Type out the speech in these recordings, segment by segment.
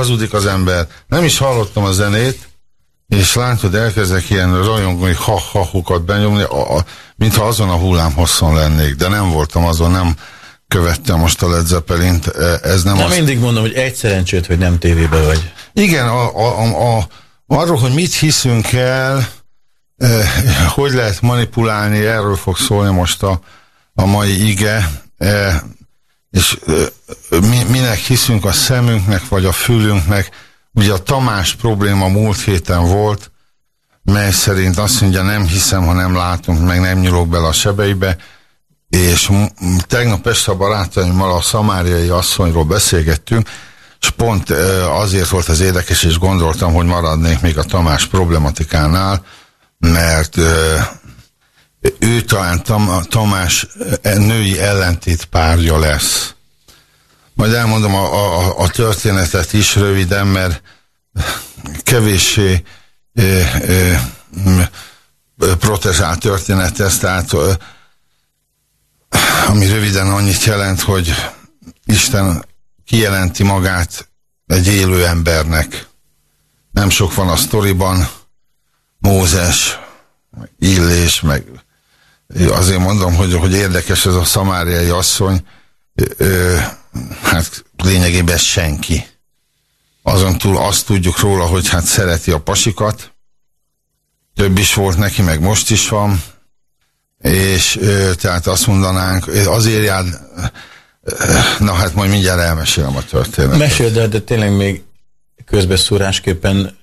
hazudik az ember? Nem is hallottam a zenét, és látod, elkezdek ilyen rajongói ha-ha-hukat benyomni, a, a, mintha azon a hullám hosszon lennék, de nem voltam azon, nem követtem most a Led Zeppelin-t, e, ez nem Nem az... mindig mondom, hogy egy szerencsét, hogy nem tévébe vagy. Igen, a, a, a, a, arról, hogy mit hiszünk el, eh, hogy lehet manipulálni, erről fog szólni most a, a mai ige, eh, és mi, minek hiszünk a szemünknek, vagy a fülünknek. Ugye a Tamás probléma múlt héten volt, mely szerint azt mondja, nem hiszem, ha nem látunk, meg nem nyúlok bele a sebeibe, és tegnap este a barátaimmal a szamáriai asszonyról beszélgettünk, és pont azért volt az érdekes, és gondoltam, hogy maradnék még a Tamás problematikánál, mert ő talán Tam, Tamás női ellentét párja lesz. Majd elmondom a, a, a történetet is röviden, mert kevéssé e, e, protezsál történet ez, tehát ami röviden annyit jelent, hogy Isten kijelenti magát egy élő embernek. Nem sok van a sztoriban, Mózes, Illés, meg azért mondom, hogy, hogy érdekes ez a szamáriai asszony, ö, hát lényegében senki. Azon túl azt tudjuk róla, hogy hát szereti a pasikat, több is volt neki, meg most is van, és ö, tehát azt mondanánk, azért jár, na hát majd mindjárt elmesélem a történetet. Meséld el, de tényleg még közbeszúrásképpen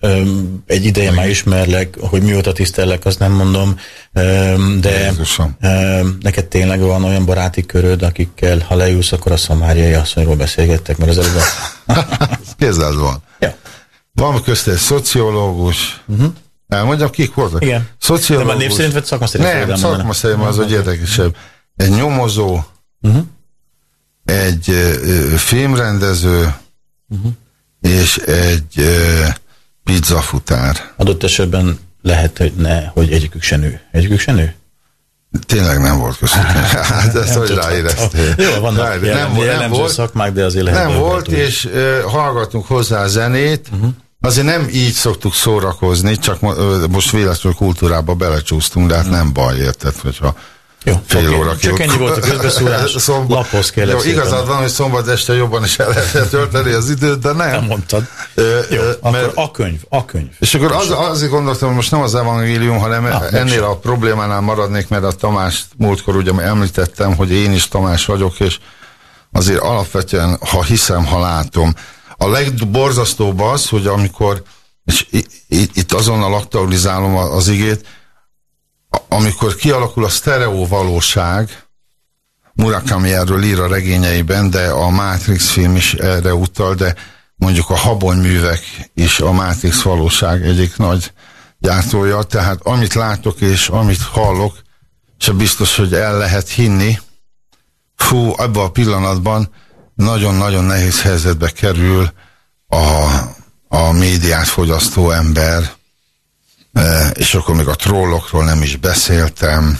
egy ideje már ismerlek, hogy mióta tisztellek, azt nem mondom, de öm, neked tényleg van olyan baráti köröd, akikkel, ha leülsz, akkor a szamáriai asszonyról beszélgettek, mert az előbb... Kézzel van. Ja. Van közt egy szociológus, uh-huh. Elmondjam, kik voltak? Igen. Szociológus. De már név szerint vagy szakma szerint? Nem, szakma szerint az, hogy érdekesebb. Egy nyomozó, uh-huh. egy uh, filmrendező, uh-huh. És egy uh, pizzafutár. Adott esetben lehet, hogy ne, hogy egyikük se nő. Egyikük se nő? Tényleg nem volt köztük. Hát ezt hogy ráéreztél. Jó, vannak Rá, jelen, nem, nem volt, szakmák, de azért lehet. Nem volt, és uh, hallgatunk hozzá a zenét, uh-huh. Azért nem így szoktuk szórakozni, csak most véletlenül kultúrába belecsúsztunk, de hát nem baj, érted, hogyha jó, fél okay. óra Csak ennyi volt a közbeszólás, szombat, laphoz kellett Jó, igazad van, hogy szombat este jobban is el lehet tölteni az időt, de nem. Nem mondtad. Ö, jó, mert, akkor a könyv, a könyv. És akkor az, azért gondoltam, hogy most nem az evangélium, hanem ah, ennél a problémánál maradnék, mert a Tamás múltkor ugye említettem, hogy én is Tamás vagyok, és azért alapvetően, ha hiszem, ha látom, a legborzasztóbb az, hogy amikor, és itt azonnal aktualizálom az igét, amikor kialakul a sztereó valóság, Murakami erről ír a regényeiben, de a Matrix film is erre utal, de mondjuk a habonyművek is a Matrix valóság egyik nagy gyártója, tehát amit látok és amit hallok, se biztos, hogy el lehet hinni, fú, ebben a pillanatban nagyon-nagyon nehéz helyzetbe kerül a, a médiát fogyasztó ember, és akkor még a trollokról nem is beszéltem.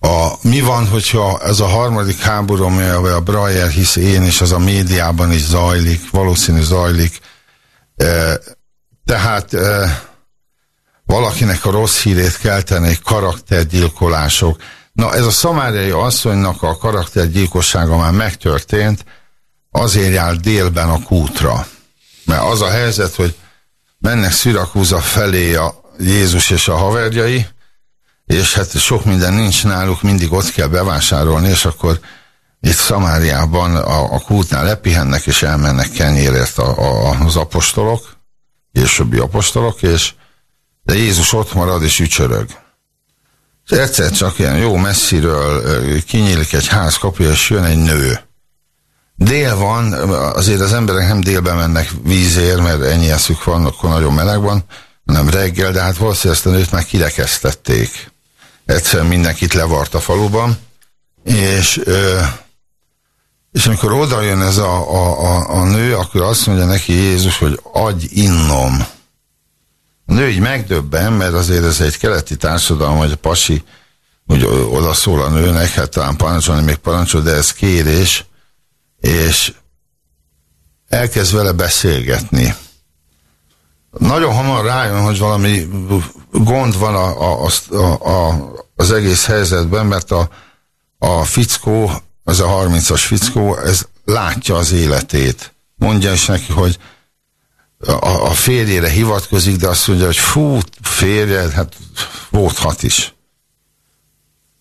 A, mi van, hogyha ez a harmadik háború, amely a Breyer hisz én, és az a médiában is zajlik, valószínű zajlik, e, tehát e, valakinek a rossz hírét keltenék karaktergyilkolások, Na, ez a szamáriai asszonynak a karaktergyilkossága már megtörtént, azért jár délben a kútra. Mert az a helyzet, hogy mennek Szirakúza felé a Jézus és a haverjai, és hát sok minden nincs náluk, mindig ott kell bevásárolni, és akkor itt Szamáriában a, a kútnál lepihennek, és elmennek kenyérért a, a, az apostolok, későbbi apostolok, és de Jézus ott marad és ücsörög. És egyszer csak ilyen jó messziről kinyílik egy ház kapuja, és jön egy nő. Dél van, azért az emberek nem délbe mennek vízért, mert ennyi eszük van, akkor nagyon meleg van, hanem reggel, de hát valószínűleg ezt a nőt már kirekesztették. Egyszerűen mindenkit levart a faluban, és, és amikor oda jön ez a, a, a, a nő, akkor azt mondja neki Jézus, hogy adj innom. A nő így megdöbben, mert azért ez egy keleti társadalom, hogy a pasi hogy oda szól a nőnek, hát talán parancsolni még parancsol, de ez kérés, és elkezd vele beszélgetni. Nagyon hamar rájön, hogy valami gond van a, a, a, a, az egész helyzetben, mert a, a fickó, az a 30-as fickó, ez látja az életét. Mondja is neki, hogy a, a férjére hivatkozik, de azt mondja, hogy fú, férjed, hát volthat is.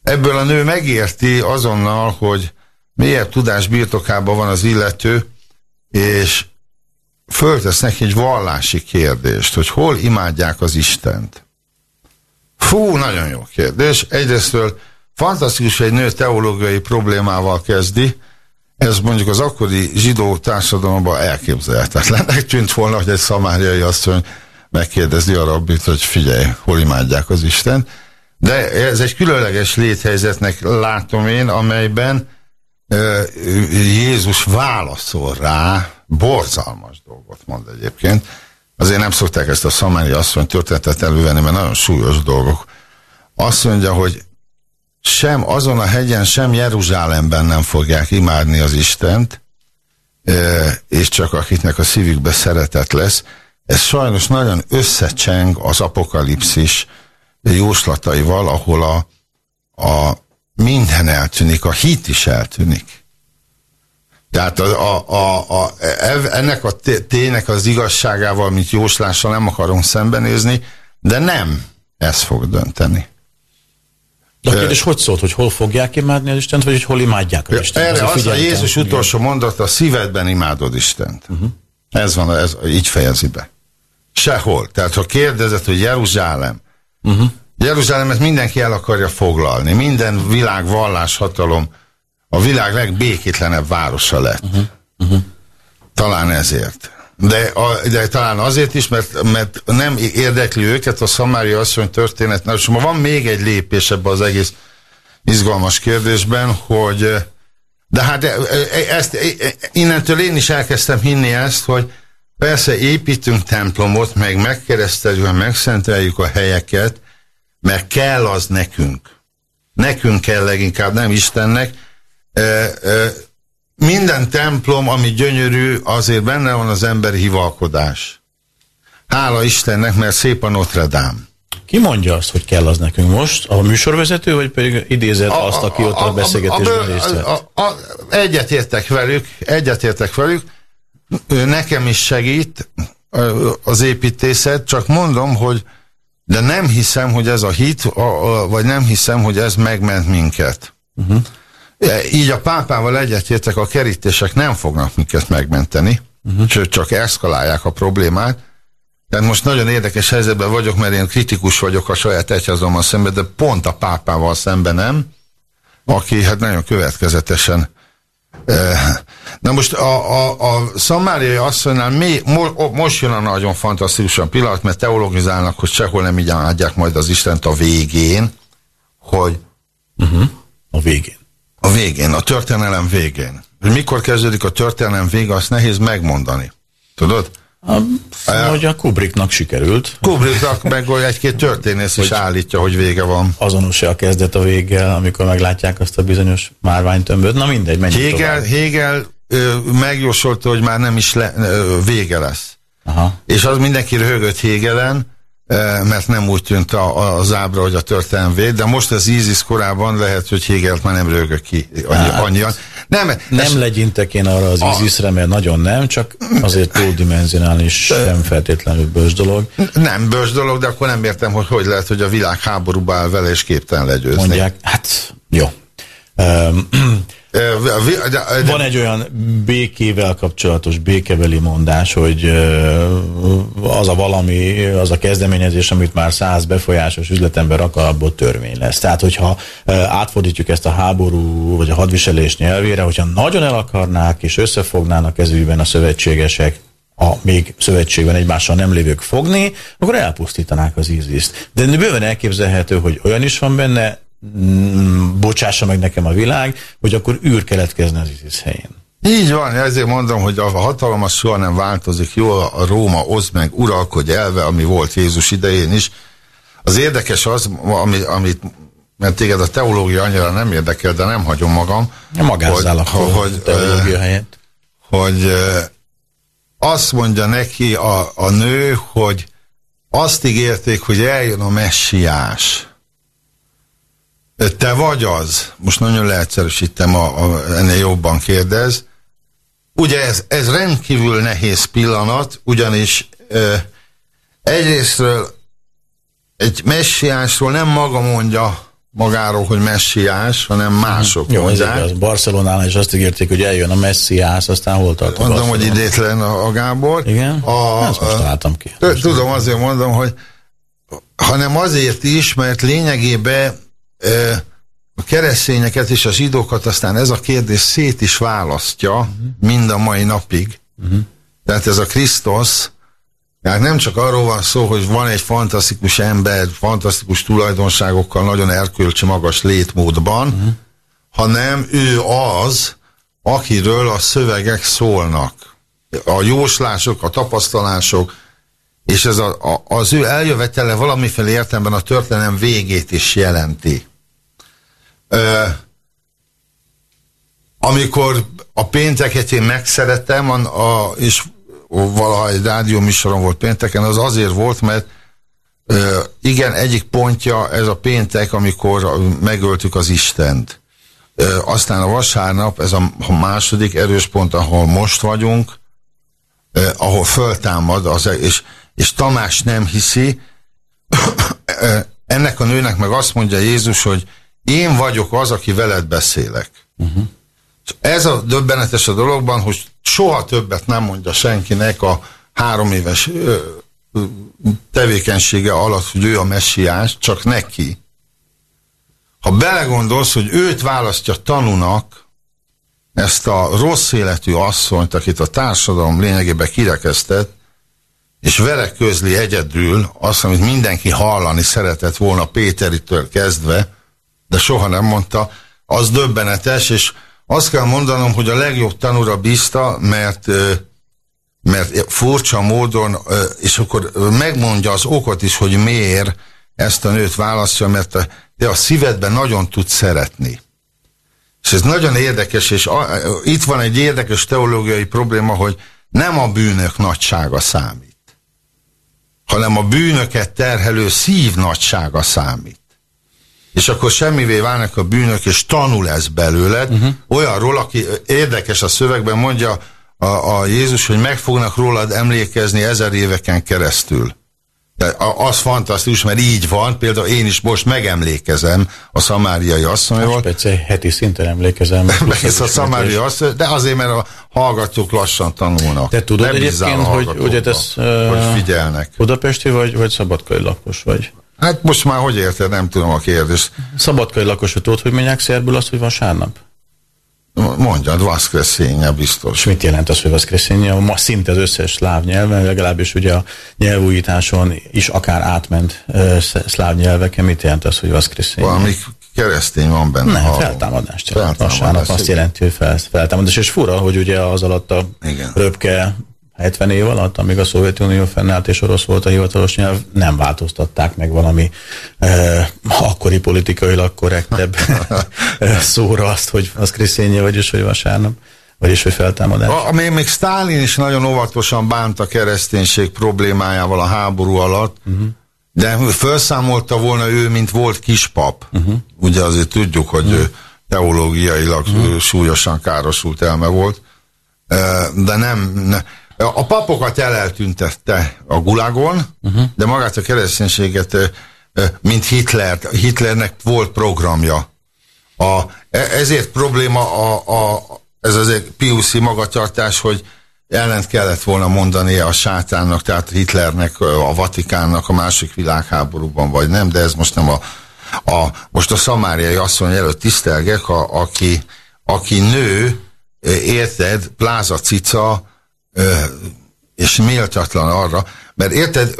Ebből a nő megérti azonnal, hogy mélyebb tudás birtokában van az illető, és föltesz neki egy vallási kérdést, hogy hol imádják az Istent. Fú, nagyon jó kérdés. Egyrésztől fantasztikus, hogy egy nő teológiai problémával kezdi, ez mondjuk az akkori zsidó társadalomban elképzelhetetlennek tűnt volna, hogy egy szamáriai asszony megkérdezi a rabbit, hogy figyelj, hol imádják az Isten. De ez egy különleges léthelyzetnek látom én, amelyben Jézus válaszol rá, borzalmas dolgot mond egyébként. Azért nem szokták ezt a szamári asszony történetet elővenni, mert nagyon súlyos dolgok. Azt mondja, hogy sem azon a hegyen, sem Jeruzsálemben nem fogják imádni az Istent, és csak akiknek a szívükbe szeretet lesz. Ez sajnos nagyon összecseng az apokalipszis jóslataival, ahol a, a minden eltűnik, a hit is eltűnik. Tehát a, a, a, a, ennek a tének az igazságával, mint jóslással nem akarom szembenézni, de nem ez fog dönteni. De a kérdés hogy szólt, hogy hol fogják imádni az Istent, vagy hogy hol imádják az Istent? Erre az, az a Jézus utolsó mondata, a szívedben imádod Istent. Uh -huh. Ez van, ez így fejezi be. Sehol. Tehát ha kérdezed, hogy Jeruzsálem, uh -huh. Jeruzsálemet mindenki el akarja foglalni. Minden világ vallás hatalom a világ legbékétlenebb városa lett. Uh -huh. Uh -huh. Talán ezért. De, a, de talán azért is, mert, mert nem érdekli őket a szamári asszony történet. Na, és ma van még egy lépés ebbe az egész izgalmas kérdésben, hogy de hát ezt, innentől én is elkezdtem hinni ezt, hogy persze építünk templomot, meg megkereszteljük, megszenteljük a helyeket, mert kell az nekünk. Nekünk kell leginkább, nem Istennek. E, e, minden templom, ami gyönyörű, azért benne van az emberi hivalkodás. Hála Istennek, mert szép a Notre Dame. Ki mondja azt, hogy kell az nekünk most? A műsorvezető, vagy pedig idézett a, azt, aki ott a, a beszélgetésben részt vett? Egyetértek velük, egyetértek velük. Nekem is segít az építészet, csak mondom, hogy de nem hiszem, hogy ez a hit, vagy nem hiszem, hogy ez megment minket. Uh -huh. Így a pápával egyetértek, a kerítések nem fognak minket megmenteni, uh -huh. sőt csak eszkalálják a problémát. Tehát most nagyon érdekes helyzetben vagyok, mert én kritikus vagyok a saját egyházommal szemben, de pont a pápával szemben nem, aki hát nagyon következetesen Na most a, a, a szamáriai asszonynál mi, mo, most jön a nagyon fantasztikusan pillanat, mert teologizálnak, hogy sehol nem így adják majd az Istent a végén, hogy uh -huh. a végén. A végén, a történelem végén. Hogy mikor kezdődik a történelem vége, azt nehéz megmondani. Tudod? A, hogy a Kubricknak sikerült. Kubricknak meg egy-két történész is állítja, hogy vége van. Azonos-e a kezdet a véggel, amikor meglátják azt a bizonyos márványtömböt? Na mindegy, menjünk Hegel, tovább. Hegel ö, megjósolta, hogy már nem is le, ö, vége lesz. Aha. És az mindenki röhögött Hegelen, mert nem úgy tűnt a, az ábra, hogy a történelem véd, de most az ISIS korában lehet, hogy Hegelt már nem rögök ki annyi, hát, annyian. Nem, nem ez, legyintek én arra az ISIS-re, mert nagyon nem, csak azért túldimenzionálni sem feltétlenül bős dolog. Nem bős dolog, de akkor nem értem, hogy hogy lehet, hogy a világ háborúba áll vele, és képtelen legyőzni. Mondják, hát jó. Um, van egy olyan békével kapcsolatos békebeli mondás, hogy az a valami, az a kezdeményezés, amit már száz befolyásos üzletember akar, abból törvény lesz. Tehát, hogyha átfordítjuk ezt a háború vagy a hadviselés nyelvére, hogyha nagyon el akarnák és összefognának ezügyben a szövetségesek, a még szövetségben egymással nem lévők fogni, akkor elpusztítanák az ISIS-t. De bőven elképzelhető, hogy olyan is van benne, bocsássa meg nekem a világ, hogy akkor űr keletkezne az ISIS helyén. Így van, ezért mondom, hogy a hatalom az soha nem változik. Jó, a Róma oszd meg, uralkodj elve, ami volt Jézus idején is. Az érdekes az, ami, amit mert téged a teológia annyira nem érdekel, de nem hagyom magam. Magázzál hogy, a hogy, teológia helyett. Hogy azt mondja neki a, a nő, hogy azt ígérték, hogy eljön a messiás. Te vagy az, most nagyon leegyszerűsítem, a, a, ennél jobban kérdez. Ugye ez, ez rendkívül nehéz pillanat, ugyanis ö, egyrésztről egy messiásról nem maga mondja magáról, hogy messiás, hanem mások Jó, mondják. Ez igaz. Barcelonánál is azt ígérték, hogy eljön a messiás, aztán hol tart Mondom, hogy idétlen a, a Gábor. Igen? A, Ezt most találtam ki. Most tudom, azért mondom, hogy hanem azért is, mert lényegében a keresztényeket és a zsidókat aztán ez a kérdés szét is választja uh-huh. mind a mai napig. Uh-huh. Tehát ez a Krisztus tehát nem csak arról van szó, hogy van egy fantasztikus ember, fantasztikus tulajdonságokkal, nagyon erkölcsi magas létmódban, uh-huh. hanem ő az, akiről a szövegek szólnak. A jóslások, a tapasztalások, és ez a, a, az ő eljövetele valamiféle értelemben a történelem végét is jelenti. Amikor a pénteket én megszeretem, a, a, és valaha egy rádió műsoron volt pénteken, az azért volt, mert ö, igen, egyik pontja ez a péntek, amikor megöltük az Istent. Ö, aztán a vasárnap, ez a, a második erős pont, ahol most vagyunk, ö, ahol föltámad, az, és, és Tamás nem hiszi, ennek a nőnek meg azt mondja Jézus, hogy én vagyok az, aki veled beszélek. Uh-huh. Ez a döbbenetes a dologban, hogy soha többet nem mondja senkinek a három éves tevékenysége alatt, hogy ő a messiás, csak neki. Ha belegondolsz, hogy őt választja tanúnak, ezt a rossz életű asszonyt, akit a társadalom lényegében kirekesztett, és vele közli egyedül azt, amit mindenki hallani szeretett volna Péteritől kezdve, de soha nem mondta, az döbbenetes, és azt kell mondanom, hogy a legjobb tanúra bízta, mert, mert furcsa módon, és akkor megmondja az okot is, hogy miért ezt a nőt választja, mert te a szívedben nagyon tud szeretni. És ez nagyon érdekes, és a, itt van egy érdekes teológiai probléma, hogy nem a bűnök nagysága számít, hanem a bűnöket terhelő szív nagysága számít és akkor semmivé válnak a bűnök, és tanul ez belőled. Uh-huh. Olyanról, aki érdekes a szövegben mondja a, a Jézus, hogy meg fognak rólad emlékezni ezer éveken keresztül. De az fantasztikus, mert így van, például én is most megemlékezem a szamáriai asszonyról. Speciál heti szinten emlékezem. a szamáriai asszony, de azért, mert a hallgatók lassan tanulnak. Te tudod Nem egyébként, hogy, hogy, ez, hogy figyelnek. Budapesti vagy, vagy szabadkai lakos vagy? Hát most már hogy érted, nem tudom a kérdést. Szabadkai lakosot tudod, hogy mondják szerbül azt, hogy vasárnap? Mondjad, Vaszkreszénye biztos. És mit jelent az, hogy Vaszkreszénye? Ma szinte az összes szláv nyelven, legalábbis ugye a nyelvújításon is akár átment uh, szláv nyelveken. Mit jelent az, hogy Vaszkreszénye? Valami keresztény van benne. Nem, feltámadást jelent. Vasárnap azt jelenti, hogy fel, feltámadás. És fura, hogy ugye az alatt a Igen. röpke 70 év alatt, amíg a Szovjetunió fennállt és orosz volt a hivatalos nyelv, nem változtatták meg valami eh, akkori politikailag korrektebb szóra azt, hogy az Kriszténye, vagyis hogy vasárnap. Vagyis, hogy feltámadás. A, még, még Stálin is nagyon óvatosan bánt a kereszténység problémájával a háború alatt, uh-huh. de felszámolta volna ő, mint volt kispap. Uh-huh. Ugye azért tudjuk, hogy uh-huh. teológiailag uh-huh. súlyosan károsult elme volt, de nem, ne, a papokat eleltüntette a gulagon, uh-huh. de magát a kereszténységet, mint Hitler, Hitlernek volt programja. A, e, ezért probléma a, a, ez az egy piuszi magatartás, hogy ellent kellett volna mondani a sátánnak, tehát Hitlernek, a Vatikánnak a másik világháborúban, vagy nem, de ez most nem a, a most a szamáriai asszony előtt tisztelgek, a, aki, aki nő, érted, pláza cica, és méltatlan arra, mert érted,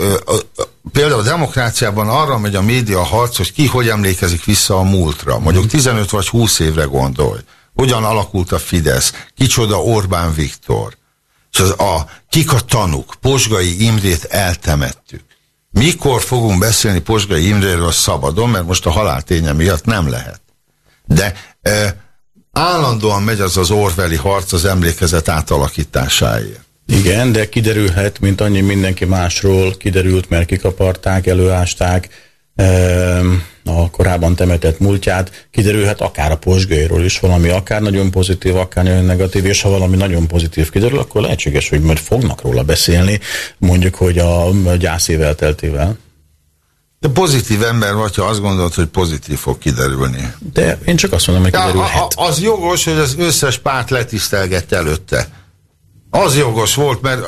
például a demokráciában arra megy a média harc, hogy ki hogy emlékezik vissza a múltra. Mondjuk 15 vagy 20 évre gondolj. Hogyan alakult a Fidesz? Kicsoda Orbán Viktor? És az a, kik a tanuk? Posgai Imrét eltemettük. Mikor fogunk beszélni Posgai Imréről szabadon, mert most a halálténye miatt nem lehet. De e, állandóan megy az az orveli harc az emlékezet átalakításáért. Igen, de kiderülhet, mint annyi mindenki másról kiderült, mert kikaparták, előásták a korábban temetett múltját, kiderülhet akár a posgairól is valami, akár nagyon pozitív, akár nagyon negatív, és ha valami nagyon pozitív kiderül, akkor lehetséges, hogy majd fognak róla beszélni, mondjuk, hogy a gyászével teltével. De pozitív ember vagy, ha azt gondolod, hogy pozitív fog kiderülni. De én csak azt mondom, hogy kiderülhet. Ja, az jogos, hogy az összes párt letisztelgette előtte. Az jogos volt, mert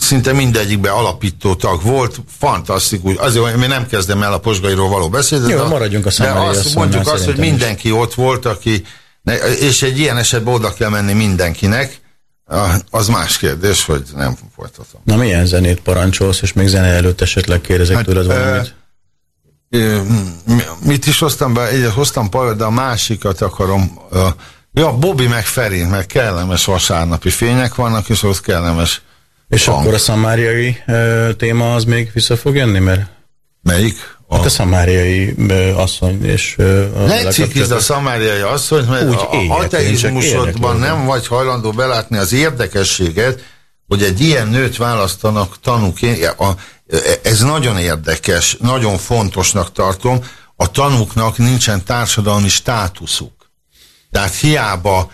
szinte mindegyikben alapító tag volt, fantasztikus. Azért én nem kezdem el a posgairól való beszédet. Jó, maradjunk a De azt mondjuk azt, hogy mindenki is. ott volt, aki, és egy ilyen esetben oda kell menni mindenkinek, az más kérdés, hogy nem folytatom. Na milyen zenét parancsolsz, és még zene előtt esetleg kérdezek hát, tőled valamit? E, mit is hoztam be? Egyet hoztam pajot, de a másikat akarom. Ja, Bobby meg Ferin, mert kellemes vasárnapi fények vannak, és ott kellemes és hang. akkor a szamáriai e, téma az még vissza fog jönni, mert... Melyik? A... Hát a szamáriai asszony és... Ne cikizd a szamáriai asszony, mert Úgy a ateizmusodban nem vagy hajlandó belátni az érdekességet, hogy egy ilyen nőt választanak tanúként. Ez nagyon érdekes, nagyon fontosnak tartom. A tanúknak nincsen társadalmi státuszuk. Tehát hiába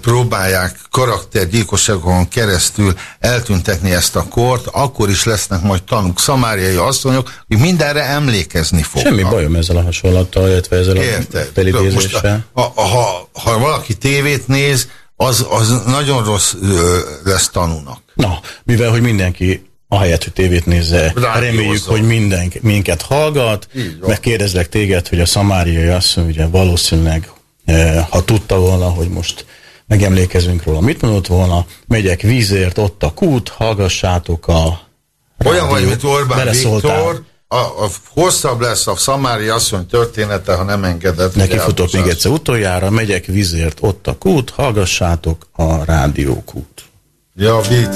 próbálják karaktergyilkosságon keresztül eltüntetni ezt a kort, akkor is lesznek majd tanúk, szamáriai asszonyok, hogy mindenre emlékezni fognak. Semmi bajom ezzel a hasonlattal, illetve ezzel Érted? a felidézéssel. Ha, ha, ha valaki tévét néz, az, az nagyon rossz ö, lesz tanúnak. Na, mivel, hogy mindenki ahelyett, hogy tévét nézze, reméljük, hogy mindenki, minket hallgat, meg kérdezlek téged, hogy a szamáriai asszony ugye valószínűleg ha tudta volna, hogy most megemlékezünk róla, mit mondott volna, megyek vízért, ott a kút, hallgassátok a Olyan vagy, mint Orbán Viktor, a, a, hosszabb lesz a szamári asszony története, ha nem engedett. Neki futok még egyszer utoljára, megyek vízért, ott a kút, hallgassátok a rádiókút. Ja, vicc.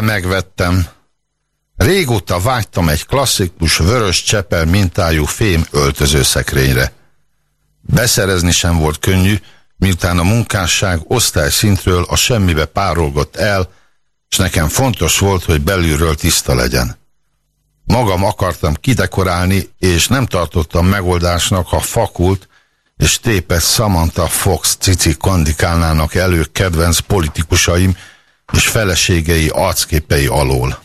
Megvettem. Régóta vágytam egy klasszikus vörös csepel mintájú fém öltözőszekrényre. Beszerezni sem volt könnyű, miután a munkásság osztályszintről a semmibe párolgott el, és nekem fontos volt, hogy belülről tiszta legyen. Magam akartam kidekorálni, és nem tartottam megoldásnak, ha fakult, és tépet Samantha Fox cici kandikálnának elő kedvenc politikusaim és feleségei arcképei alól.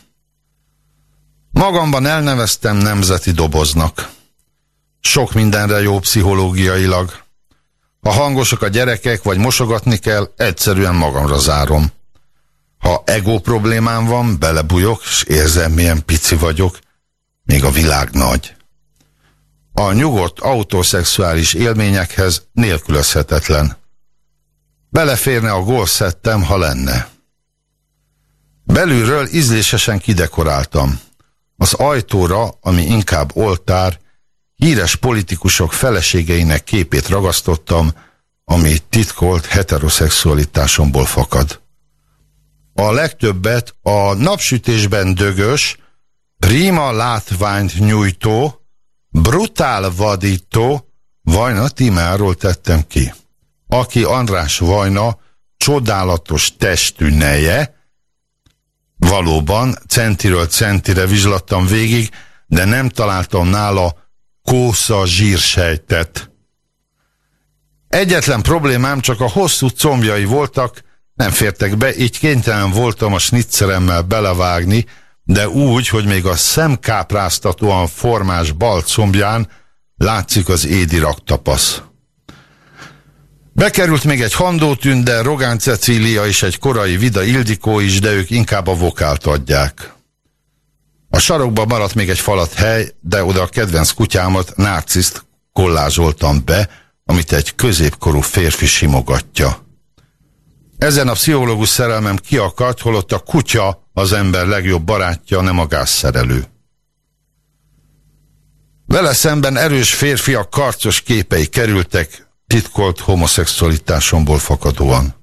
Magamban elneveztem nemzeti doboznak. Sok mindenre jó pszichológiailag. Ha hangosak a gyerekek, vagy mosogatni kell, egyszerűen magamra zárom. Ha ego problémám van, belebujok, és érzem, milyen pici vagyok, még a világ nagy. A nyugodt autoszexuális élményekhez nélkülözhetetlen. Beleférne a gólszettem, ha lenne. Belülről ízlésesen kidekoráltam. Az ajtóra, ami inkább oltár, híres politikusok feleségeinek képét ragasztottam, ami titkolt heteroszexualitásomból fakad. A legtöbbet a napsütésben dögös, prima látványt nyújtó, brutál vadító Vajna Timáról tettem ki, aki András Vajna csodálatos testű neje, valóban centiről centire vizslattam végig, de nem találtam nála kósza zsírsejtet. Egyetlen problémám csak a hosszú combjai voltak, nem fértek be, így kénytelen voltam a snitzeremmel belevágni, de úgy, hogy még a szemkápráztatóan formás bal combján látszik az édi raktapasz. Bekerült még egy Handó Tünde, Rogán Cecília és egy korai Vida Ildikó is, de ők inkább a vokált adják. A sarokba maradt még egy falat hely, de oda a kedvenc kutyámat, narciszt kollázsoltam be, amit egy középkorú férfi simogatja. Ezen a pszichológus szerelmem kiakadt, holott a kutya az ember legjobb barátja, nem a gázszerelő. Vele szemben erős férfiak karcos képei kerültek, titkolt homoszexualitásomból fakadóan.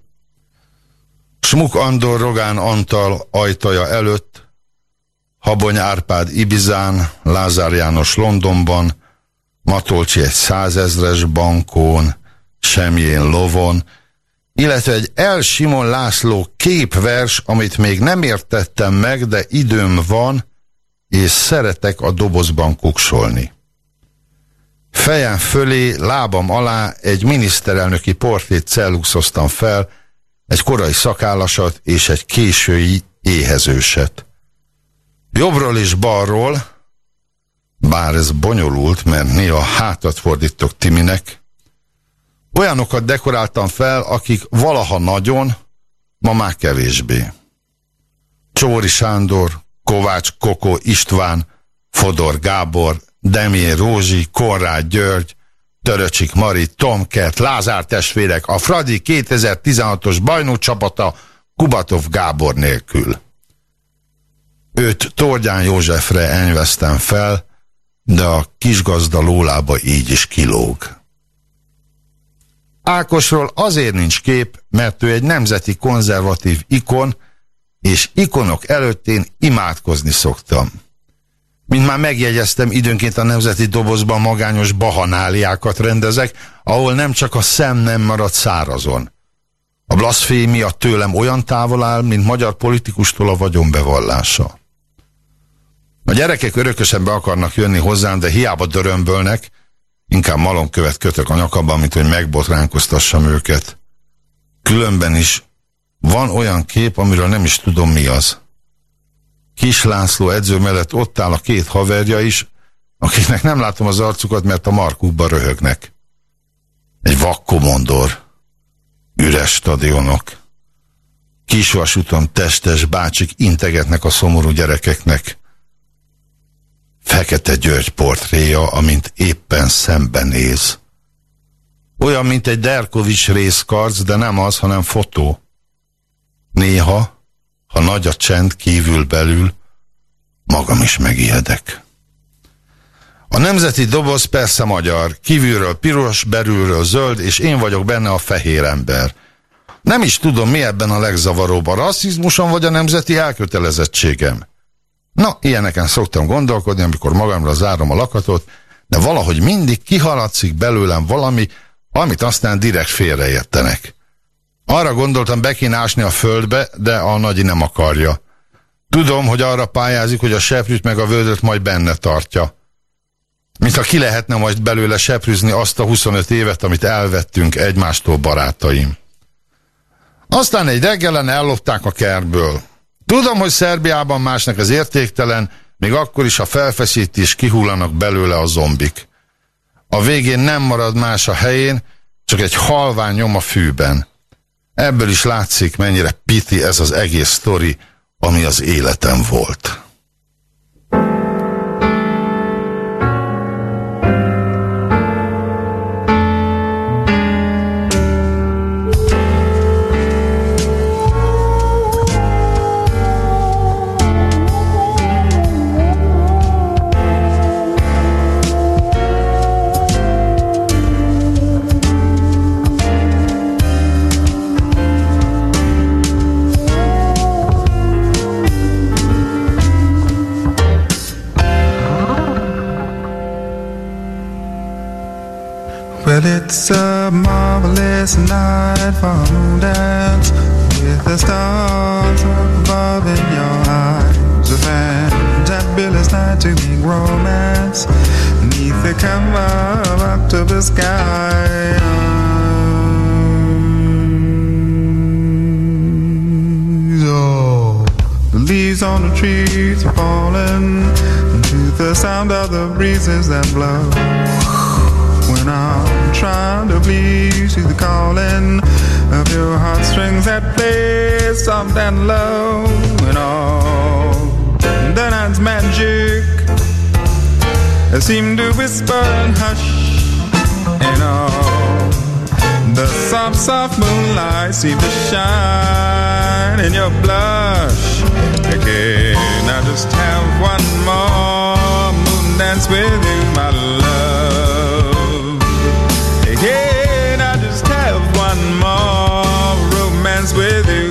Smuk Andor Rogán Antal ajtaja előtt, Habony Árpád Ibizán, Lázár János Londonban, Matolcsi egy százezres bankón, Semjén lovon, illetve egy El Simon László képvers, amit még nem értettem meg, de időm van, és szeretek a dobozban kuksolni. Fejem fölé, lábam alá egy miniszterelnöki portét celluxoztam fel, egy korai szakállasat és egy késői éhezőset. Jobbról és balról, bár ez bonyolult, mert néha hátat fordítok Timinek, Olyanokat dekoráltam fel, akik valaha nagyon, ma már kevésbé. Csóri Sándor, Kovács Koko István, Fodor Gábor, Demién Rózsi, Konrád György, Töröcsik Mari, Tomkert, Lázár testvérek, a Fradi 2016-os bajnok csapata Kubatov Gábor nélkül. Őt Tordján Józsefre enyveztem fel, de a kisgazda lólába így is kilóg. Ákosról azért nincs kép, mert ő egy nemzeti konzervatív ikon, és ikonok előtt én imádkozni szoktam. Mint már megjegyeztem, időnként a nemzeti dobozban magányos bahanáliákat rendezek, ahol nem csak a szem nem marad szárazon. A blaszfémia tőlem olyan távol áll, mint magyar politikustól a vagyonbevallása. A gyerekek örökösen be akarnak jönni hozzám, de hiába dörömbölnek, Inkább malomkövet kötök a nyakabban, mint hogy megbotránkoztassam őket. Különben is van olyan kép, amiről nem is tudom mi az. Kis László edző mellett ott áll a két haverja is, akiknek nem látom az arcukat, mert a markukba röhögnek. Egy vakkomondor. Üres stadionok. Kisvasúton testes bácsik integetnek a szomorú gyerekeknek. Fekete György portréja, amint éppen szembenéz. Olyan, mint egy Derkovics részkarc, de nem az, hanem fotó. Néha, ha nagy a csend kívül-belül, magam is megijedek. A nemzeti doboz persze magyar, kívülről piros, belülről zöld, és én vagyok benne a fehér ember. Nem is tudom, mi ebben a legzavaróbb, a rasszizmuson vagy a nemzeti elkötelezettségem. Na, ilyeneken szoktam gondolkodni, amikor magamra zárom a lakatot, de valahogy mindig kihaladszik belőlem valami, amit aztán direkt félreértenek. Arra gondoltam be a földbe, de a nagyi nem akarja. Tudom, hogy arra pályázik, hogy a seprűt meg a vödröt majd benne tartja. Mintha ki lehetne majd belőle seprűzni azt a 25 évet, amit elvettünk egymástól barátaim. Aztán egy reggelen ellopták a kertből. Tudom, hogy Szerbiában másnak az értéktelen, még akkor is, ha felfeszítés kihullanak belőle a zombik. A végén nem marad más a helyén, csak egy halvány nyom a fűben. Ebből is látszik, mennyire piti ez az egész sztori, ami az életem volt. It's a marvelous night for a moon dance with the stars above in your eyes. A fantabulous night to make romance neath the cover of October sky. Oh, the leaves on the trees are falling to the sound of the breezes that blow when I'm trying to please you, the calling of your heartstrings that play soft and low, and all the night's magic seem to whisper and hush, and all the soft, soft moonlight seem to shine in your blush. Can I just have one more moon dance with you, my love? Romance with you,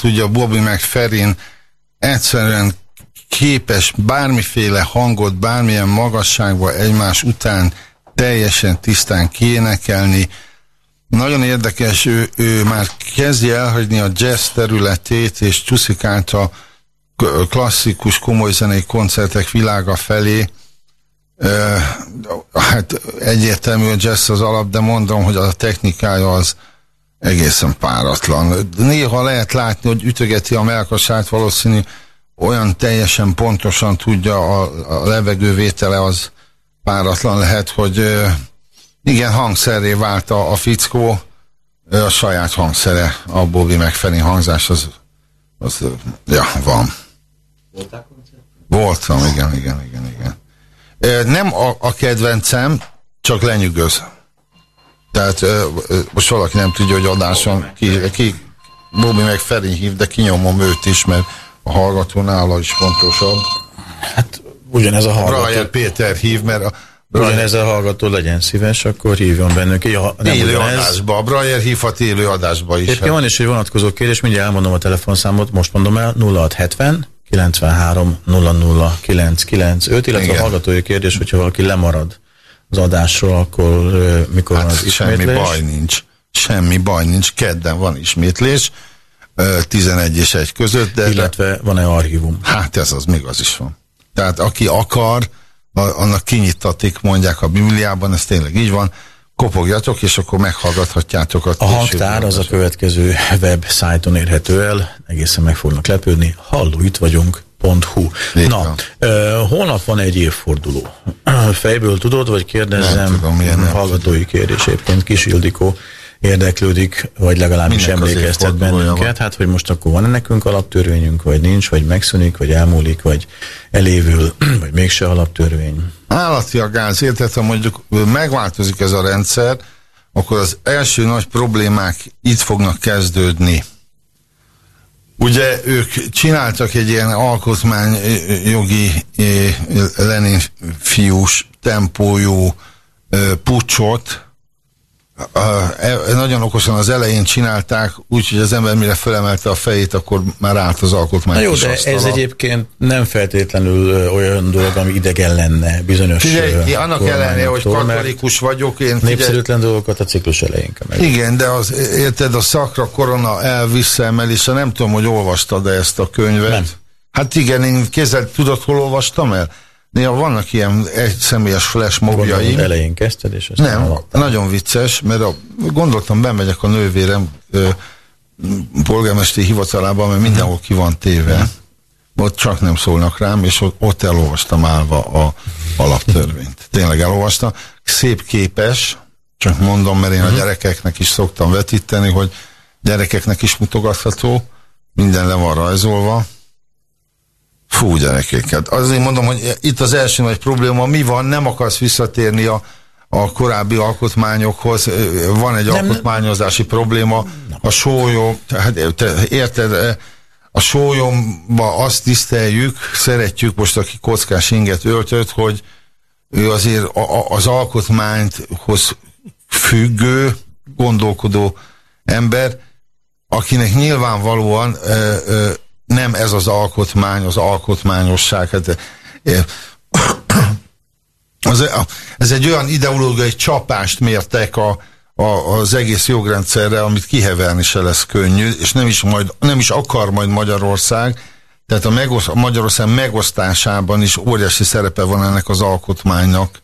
ezt tudja Bobby McFerrin egyszerűen képes bármiféle hangot, bármilyen magasságba egymás után teljesen tisztán kiénekelni. Nagyon érdekes, ő, ő már kezdi elhagyni a jazz területét, és csúszik a klasszikus komoly zenei koncertek világa felé. Hát egyértelmű a jazz az alap, de mondom, hogy a technikája az, egészen páratlan. Néha lehet látni, hogy ütögeti a melkasát, valószínű olyan teljesen pontosan tudja a, a levegővétele az páratlan lehet, hogy igen, hangszerré vált a, a fickó, a saját hangszere, a Bobby megfelé hangzás, az, az ja, van. Voltam, igen, igen, igen, igen. Nem a, a kedvencem, csak lenyűgöz. Tehát most valaki nem tudja, hogy adáson ki, ki Bobby meg Feri hív, de kinyomom őt is, mert a hallgató nála is fontosabb. Hát ugyanez a hallgató. Brian Péter hív, mert a Brian... Ugyanez a hallgató legyen szíves, akkor hívjon bennünk. Ja, nem élő ugyanez. adásba. Brian hívhat élő adásba is. Éppen van is egy vonatkozó kérdés, mindjárt elmondom a telefonszámot, most mondom el, 0670 93 00 995, illetve Igen. a hallgatói kérdés, hogyha valaki lemarad az adásról, akkor mikor hát van az ismétlés? Semmi baj nincs. Semmi baj nincs. Kedden van ismétlés, 11 és 1 között. De Illetve van-e archívum? Hát ez az, még az is van. Tehát aki akar, annak kinyitatik, mondják a Bibliában, ez tényleg így van, kopogjatok, és akkor meghallgathatjátok a A hangtár az a következő websájton érhető el, egészen meg fognak lepődni. Halló, itt vagyunk, Hu. Na, uh, holnap van egy évforduló. Fejből tudod, vagy kérdezzem? tudom, milyen hallgatói kérdés egyébként. Kis Ildikó érdeklődik, vagy legalábbis Minek emlékeztet bennünket. Van. Hát, hogy most akkor van-e nekünk alaptörvényünk, vagy nincs, vagy megszűnik, vagy elmúlik, vagy elévül, vagy mégse alaptörvény. Állati a gáz, érted, ha mondjuk megváltozik ez a rendszer, akkor az első nagy problémák itt fognak kezdődni. Ugye ők csináltak egy ilyen alkotmányjogi Lenin fiús tempójú pucsot, e, nagyon okosan az elején csinálták, úgyhogy az ember mire felemelte a fejét, akkor már állt az alkotmány. Na jó, de asztala. ez egyébként nem feltétlenül olyan dolog, ami idegen lenne bizonyos Figyelj, annak ellenére, hogy katolikus vagyok, én... Népszerűtlen dolgokat a ciklus elején meg. Igen, de az, érted, a szakra korona elvisszaemelése, nem tudom, hogy olvastad-e ezt a könyvet. Nem. Hát igen, én kézzel, tudod, hol olvastam el? Néha vannak ilyen egy személyes flash mobjaim. elején kezdted, és Nem, hallottam. nagyon vicces, mert a, gondoltam, bemegyek a nővérem ö, polgármesteri hivatalában, mert mindenhol ki van téve. Ott csak nem szólnak rám, és ott, elolvastam állva a alaptörvényt. Tényleg elolvastam. Szép képes, csak mondom, mert én a mhm. gyerekeknek is szoktam vetíteni, hogy gyerekeknek is mutogatható, minden le van rajzolva, Fú, gyerekeket. Azért mondom, hogy itt az első nagy probléma, mi van, nem akarsz visszatérni a, a korábbi alkotmányokhoz, van egy nem, alkotmányozási probléma, a sólyom, tehát te, érted, a sólyomba azt tiszteljük, szeretjük most, aki kockás inget öltött, hogy ő azért a, a, az alkotmányhoz függő, gondolkodó ember, akinek nyilvánvalóan ö, ö, nem ez az alkotmány, az alkotmányosság. Hát, az, ez egy olyan ideológiai csapást mértek a, a, az egész jogrendszerre, amit kiheverni se lesz könnyű, és nem is, majd, nem is akar majd Magyarország, tehát a, megosz, a Magyarország megosztásában is óriási szerepe van ennek az alkotmánynak.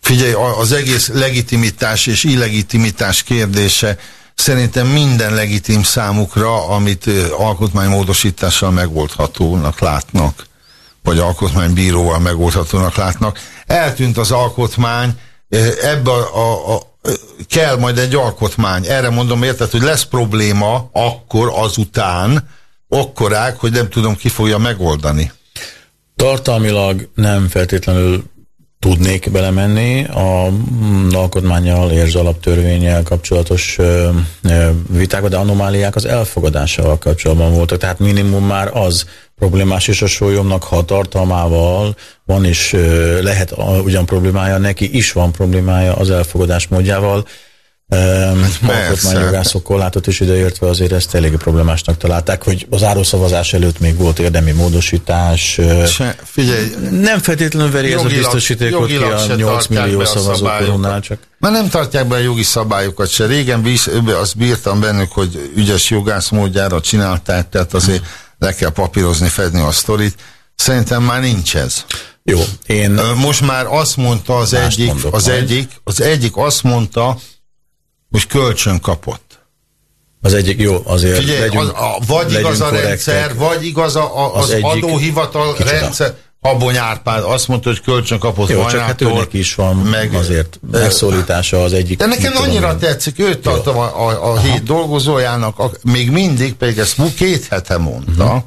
Figyelj, az egész legitimitás és illegitimitás kérdése szerintem minden legitim számukra, amit alkotmánymódosítással megoldhatónak látnak, vagy alkotmánybíróval megoldhatónak látnak. Eltűnt az alkotmány, ebbe a, a, a kell majd egy alkotmány. Erre mondom, érted, hogy lesz probléma akkor azután, akkorák, hogy nem tudom, ki fogja megoldani. Tartalmilag nem feltétlenül tudnék belemenni a mm, alkotmányjal és alaptörvényel kapcsolatos vitákba, de anomáliák az elfogadásával kapcsolatban voltak. Tehát minimum már az problémás is a sólyomnak, ha a tartalmával van is lehet ugyan problémája, neki is van problémája az elfogadás módjával. Alkotmányjogászok korlátot is ideértve azért ezt eléggé problémásnak találták, hogy az árószavazás előtt még volt érdemi módosítás. Se, figyelj, nem feltétlenül veri ez a biztosítékot ki a 8 millió szavazókoronnál csak. Mert nem tartják be a jogi szabályokat se. Régen bíz, azt bírtam bennük, hogy ügyes jogász módjára csinálták, tehát azért le kell papírozni, fedni a sztorit. Szerintem már nincs ez. Jó, én... Most már azt mondta az egyik, az majd. egyik, az egyik azt mondta, most kölcsön kapott. Az egyik jó, azért Figyelj, legyünk, az, a, vagy igaz a korrektek. rendszer, vagy igaz a, a, az, az adóhivatal kicsoda. rendszer. Abony Árpád azt mondta, hogy kölcsön kapott Jó, csak hát őnek is van meg, azért megszólítása az egyik. De nekem annyira tudom, tetszik, őt tartom a, a, a hét dolgozójának, a, még mindig, pedig ezt két hete mondta, uh-huh.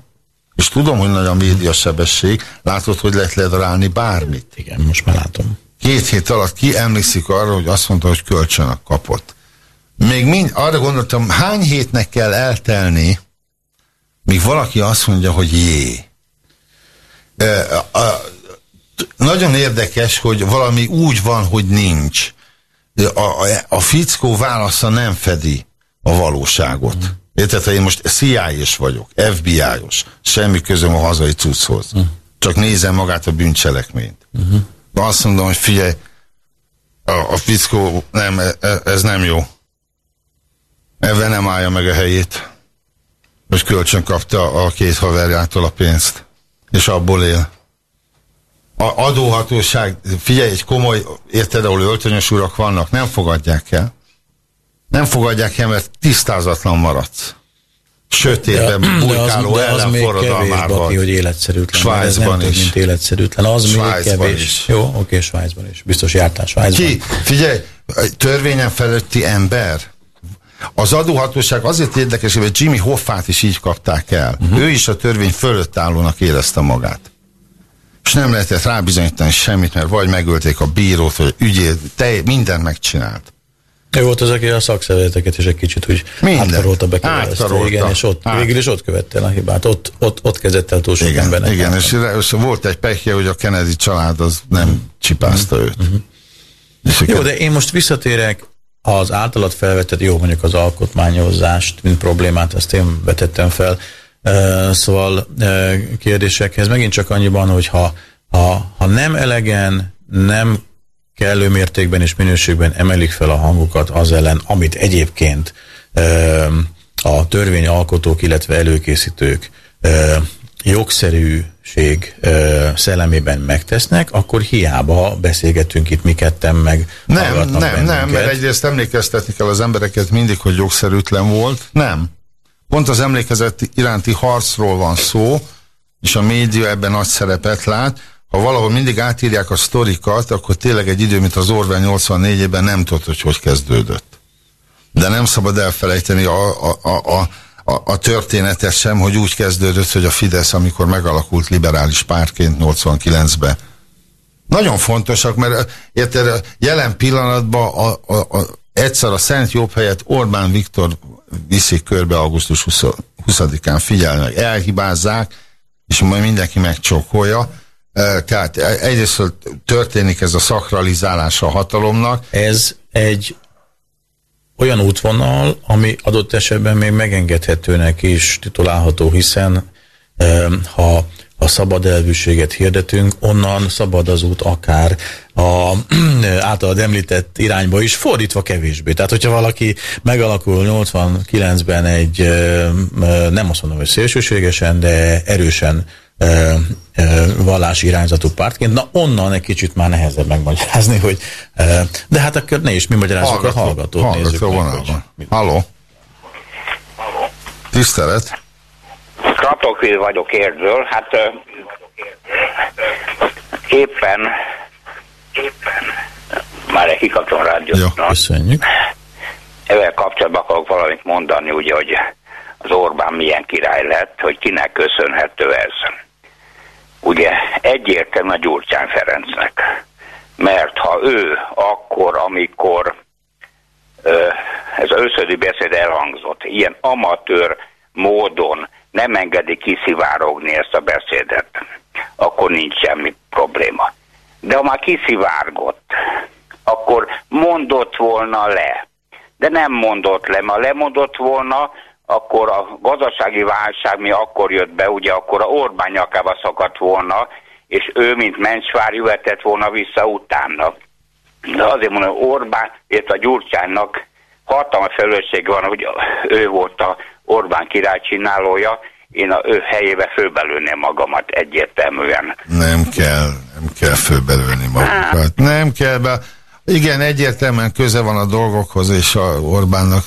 és tudom, hogy nagy a média sebesség, látod, hogy lehet ledarálni bármit. Igen, most már látom. Két hét alatt ki emlékszik arra, hogy azt mondta, hogy kölcsönök kapott még mind, arra gondoltam, hány hétnek kell eltelni, míg valaki azt mondja, hogy jé. E, a, a, nagyon érdekes, hogy valami úgy van, hogy nincs. A, a, a fickó válasza nem fedi a valóságot. Mm. Érted, ha én most CIA-s vagyok, FBI-os, semmi közöm a hazai cucchoz. Mm. Csak nézem magát a bűncselekményt. Mm-hmm. Azt mondom, hogy figyelj, a, a fickó, nem, e, e, ez nem jó. Ebben nem állja meg a helyét, hogy kölcsön kapta a két haverjától a pénzt, és abból él. A adóhatóság, figyelj, egy komoly, érted, ahol öltönyös urak vannak, nem fogadják el. Nem fogadják el, mert tisztázatlan maradsz. Sötétben de, bujkáló ellenforradalmával. hogy életszerűtlen. Svájcban is. mint életszerűtlen. Az Svájcban még kevés. Is. Jó, oké, Svájcban is. Biztos jártál Svájcban. Ki? Figyelj, törvényen feletti ember az adóhatóság azért érdekes, hogy Jimmy Hoffát is így kapták el. Uh-huh. Ő is a törvény fölött állónak érezte magát. És nem lehetett rábizonyítani semmit, mert vagy megölték a bírót, vagy ügyét, te mindent megcsinált. Ő volt az, aki a szakszervezeteket is egy kicsit úgy Minden. átkarolta, bekerülözte. Igen, és ott, át. végül is ott követte el a hibát. Ott, ott, ott kezdett el túl sok igen, embernek. Igen, és, és, volt egy pekje, hogy a Kennedy család az nem uh-huh. csipázta uh-huh. őt. Uh-huh. Jó, de én most visszatérek az általad felvetett, jó mondjuk az alkotmányozást, mint problémát, ezt én vetettem fel, szóval kérdésekhez megint csak annyiban, hogy ha, ha, ha nem elegen, nem kellő mértékben és minőségben emelik fel a hangukat az ellen, amit egyébként a törvényalkotók, illetve előkészítők jogszerűség ö, szellemében megtesznek, akkor hiába beszélgetünk itt mi ketten meg Nem, nem, bennünket. nem, mert egyrészt emlékeztetni kell az embereket mindig, hogy jogszerűtlen volt. Nem. Pont az emlékezet iránti harcról van szó, és a média ebben nagy szerepet lát. Ha valahol mindig átírják a sztorikat, akkor tényleg egy idő, mint az Orwell 84-ben nem tudod, hogy hogy kezdődött. De nem szabad elfelejteni a, a, a, a a, a történetet sem, hogy úgy kezdődött, hogy a Fidesz, amikor megalakult liberális pártként 89-ben, nagyon fontosak, mert érted, jelen pillanatban a, a, a, egyszer a Szent Jobb helyett Orbán Viktor viszik körbe augusztus 20-án, figyelj meg, elhibázzák, és majd mindenki megcsókolja. Tehát egyrészt történik ez a szakralizálása a hatalomnak. Ez egy olyan útvonal, ami adott esetben még megengedhetőnek is titulálható, hiszen ha ha szabad elvűséget hirdetünk, onnan szabad az út akár a általad említett irányba is, fordítva kevésbé. Tehát, hogyha valaki megalakul 89-ben egy, nem azt mondom, hogy szélsőségesen, de erősen vallási irányzatú pártként, na onnan egy kicsit már nehezebb megmagyarázni, hogy de hát akkor ne is mi magyarázunk hallgató, a hallgatót hallgató, nézzük hallgató meg. Halló? Tisztelet. Kratokvil vagyok érdről. Hát éppen éppen már egy kikapcsolom rádiót. Jó, köszönjük. Ezzel kapcsolatban akarok valamit mondani, ugye, hogy az Orbán milyen király lett, hogy kinek köszönhető ez. Ugye egyértelmű a Gyurcsány Ferencnek. Mert ha ő akkor, amikor ez az összödi beszéd elhangzott, ilyen amatőr módon nem engedi kiszivárogni ezt a beszédet, akkor nincs semmi probléma. De ha már kiszivárgott, akkor mondott volna le. De nem mondott le, ma lemondott volna, akkor a gazdasági válság mi akkor jött be, ugye akkor a Orbán nyakába szakadt volna, és ő, mint mencsvár, jöhetett volna vissza utána. De azért mondom, Orbán, illetve a Gyurcsánynak hatalmas felelősség van, hogy ő volt a Orbán király csinálója, én a ő helyébe főbelőném magamat egyértelműen. Nem kell, nem kell főbelőni magunkat. Nem kell be. Igen, egyértelműen köze van a dolgokhoz, és a Orbánnak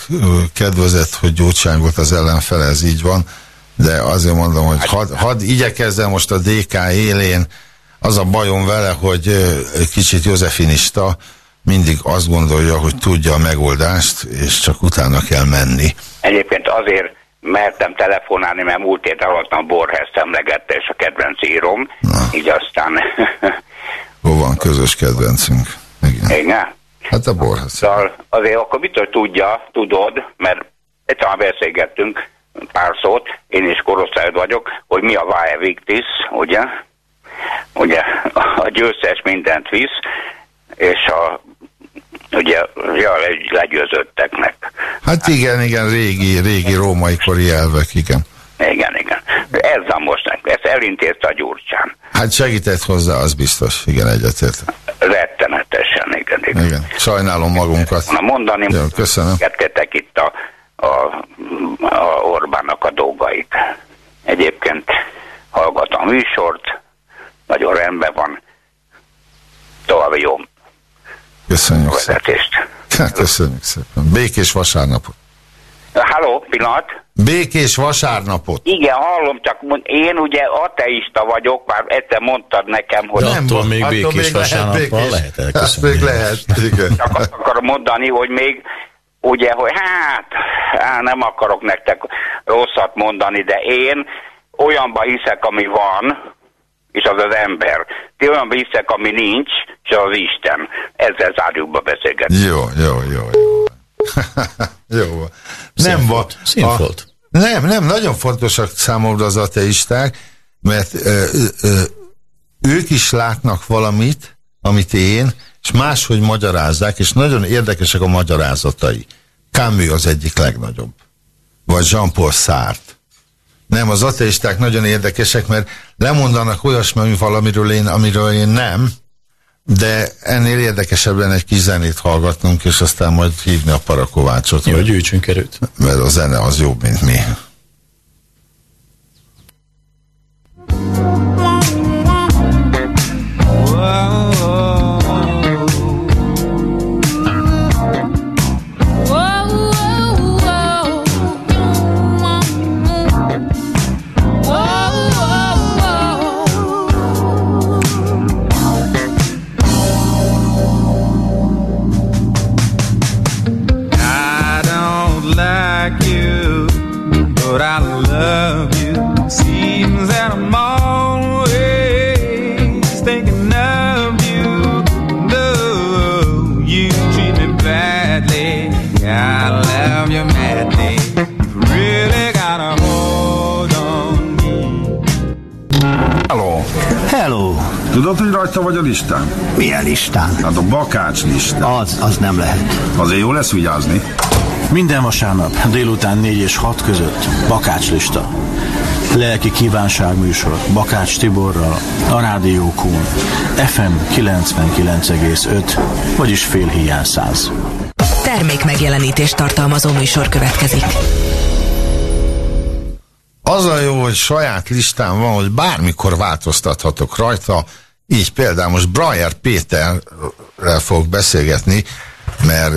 kedvezett, hogy volt az ellenfele, ez így van, de azért mondom, hogy hadd had igyekezzem most a DK élén, az a bajom vele, hogy kicsit Józsefinista, mindig azt gondolja, hogy tudja a megoldást, és csak utána kell menni. Egyébként azért mertem telefonálni, mert múlt hét hallottam Borhez emlegette, és a kedvenc írom, Na. így aztán... Hol van közös kedvencünk? Igen. Hát a Borhez. Szóval azért akkor mitől tudja, tudod, mert egyáltalán beszélgettünk pár szót, én is korosztályod vagyok, hogy mi a Vae Victis, ugye? Ugye a győztes mindent visz, és a ugye ja, legyőzötteknek. Hát igen, igen, régi, régi római kori elvek, igen. Igen, igen. Ez a most, ezt elintézte a Gyurcsán. Hát segített hozzá, az biztos, igen, egyetért. Rettenetesen, igen, igen. Sajnálom magunkat. Na mondani, Jó, köszönöm. Kettetek itt a, a, a Orbánnak a dolgait. Egyébként hallgatom a műsort, nagyon rendben van, további jó Köszönjük szépen. Köszönjük szépen. Békés vasárnapot. Halló, pillanat. Békés vasárnapot. Igen, hallom, csak én ugye ateista vagyok, már egyszer mondtad nekem, hogy... De attól még attól békés még vasárnappal lehet, lehet Hát még lehet, igen. Csak azt akarom mondani, hogy még ugye, hogy hát, hát nem akarok nektek rosszat mondani, de én olyanba hiszek, ami van, és az az ember. Ti olyan hiszek, ami nincs, és az Isten. Ezzel zárjuk be beszélgetni. Jó, jó, jó, jó. jó. Nem volt. Színfolt. Nem, nem, nagyon fontosak számomra az ateisták, mert ö, ö, ők is látnak valamit, amit én, és máshogy magyarázzák, és nagyon érdekesek a magyarázatai. Camus az egyik legnagyobb. Vagy Jean-Paul Sartre. Nem, az ateisták nagyon érdekesek, mert lemondanak olyasmi valamiről én, amiről én nem, de ennél érdekesebben egy kis zenét hallgatnunk, és aztán majd hívni a Parakovácsot. Jó, gyűjtsünk erőt. Mert a zene az jobb, mint mi. Hogy rajta vagy a listán? Milyen listán? Hát a bakács listán. Az, az nem lehet. Azért jó lesz vigyázni. Minden vasárnap délután 4 és 6 között Bakács lista. Lelki kívánság műsor Bakács Tiborral, a Rádió Kún, FM 99,5, vagyis fél hiány száz. Termék megjelenítést tartalmazó műsor következik. Az a jó, hogy saját listám van, hogy bármikor változtathatok rajta, így például most Breyer Péterrel fogok beszélgetni, mert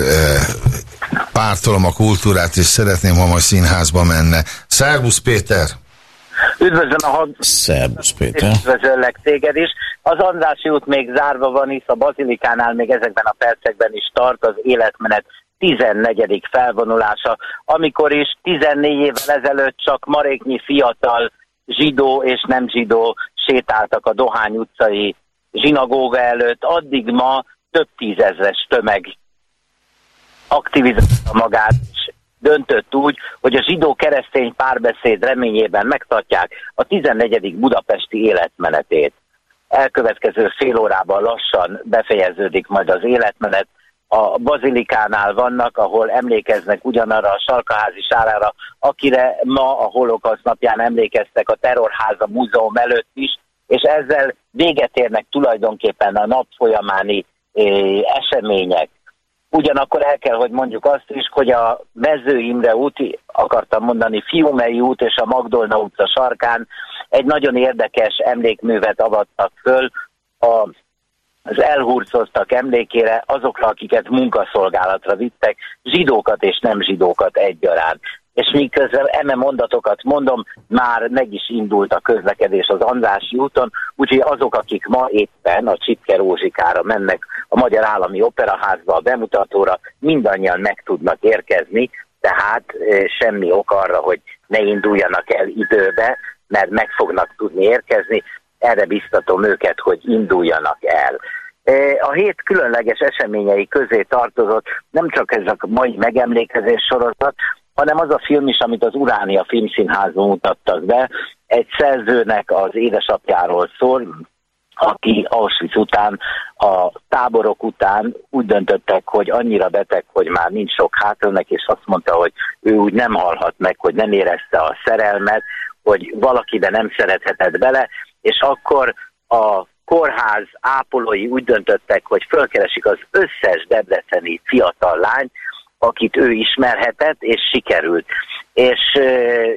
pártolom a kultúrát, és szeretném, ha majd színházba menne. Szervusz Péter! Üdvözlöm a hang... Szervusz Péter! Üdvözöllek téged is. Az Andrási út még zárva van, hisz a Bazilikánál még ezekben a percekben is tart az életmenet 14. felvonulása, amikor is 14 évvel ezelőtt csak maréknyi fiatal zsidó és nem zsidó sétáltak a Dohány utcai zsinagóga előtt, addig ma több tízezres tömeg aktivizálta magát, és döntött úgy, hogy a zsidó-keresztény párbeszéd reményében megtartják a 14. budapesti életmenetét. Elkövetkező fél órában lassan befejeződik majd az életmenet, a bazilikánál vannak, ahol emlékeznek ugyanarra a sarkaházi sárára, akire ma a holokausz napján emlékeztek a terrorháza múzeum előtt is, és ezzel véget érnek tulajdonképpen a nap folyamáni események. Ugyanakkor el kell, hogy mondjuk azt is, hogy a Mező Imre út, akartam mondani, Fiumei út és a Magdolna utca sarkán egy nagyon érdekes emlékművet avattak föl a az elhurcoztak emlékére azokra, akiket munkaszolgálatra vittek, zsidókat és nem zsidókat egyaránt. És miközben eme mondatokat mondom, már meg is indult a közlekedés az Andrási úton, úgyhogy azok, akik ma éppen a Csipke Rózsikára mennek a Magyar Állami Operaházba, a bemutatóra, mindannyian meg tudnak érkezni, tehát e, semmi ok arra, hogy ne induljanak el időbe, mert meg fognak tudni érkezni erre biztatom őket, hogy induljanak el. E, a hét különleges eseményei közé tartozott nem csak ez a mai megemlékezés sorozat, hanem az a film is, amit az Uránia Filmszínházban mutattak be. Egy szerzőnek az édesapjáról szól, aki Auschwitz után, a táborok után úgy döntöttek, hogy annyira beteg, hogy már nincs sok hátrőnek, és azt mondta, hogy ő úgy nem halhat meg, hogy nem érezte a szerelmet, hogy valakibe nem szerethetett bele, és akkor a kórház ápolói úgy döntöttek, hogy fölkeresik az összes debreceni fiatal lány, akit ő ismerhetett, és sikerült. És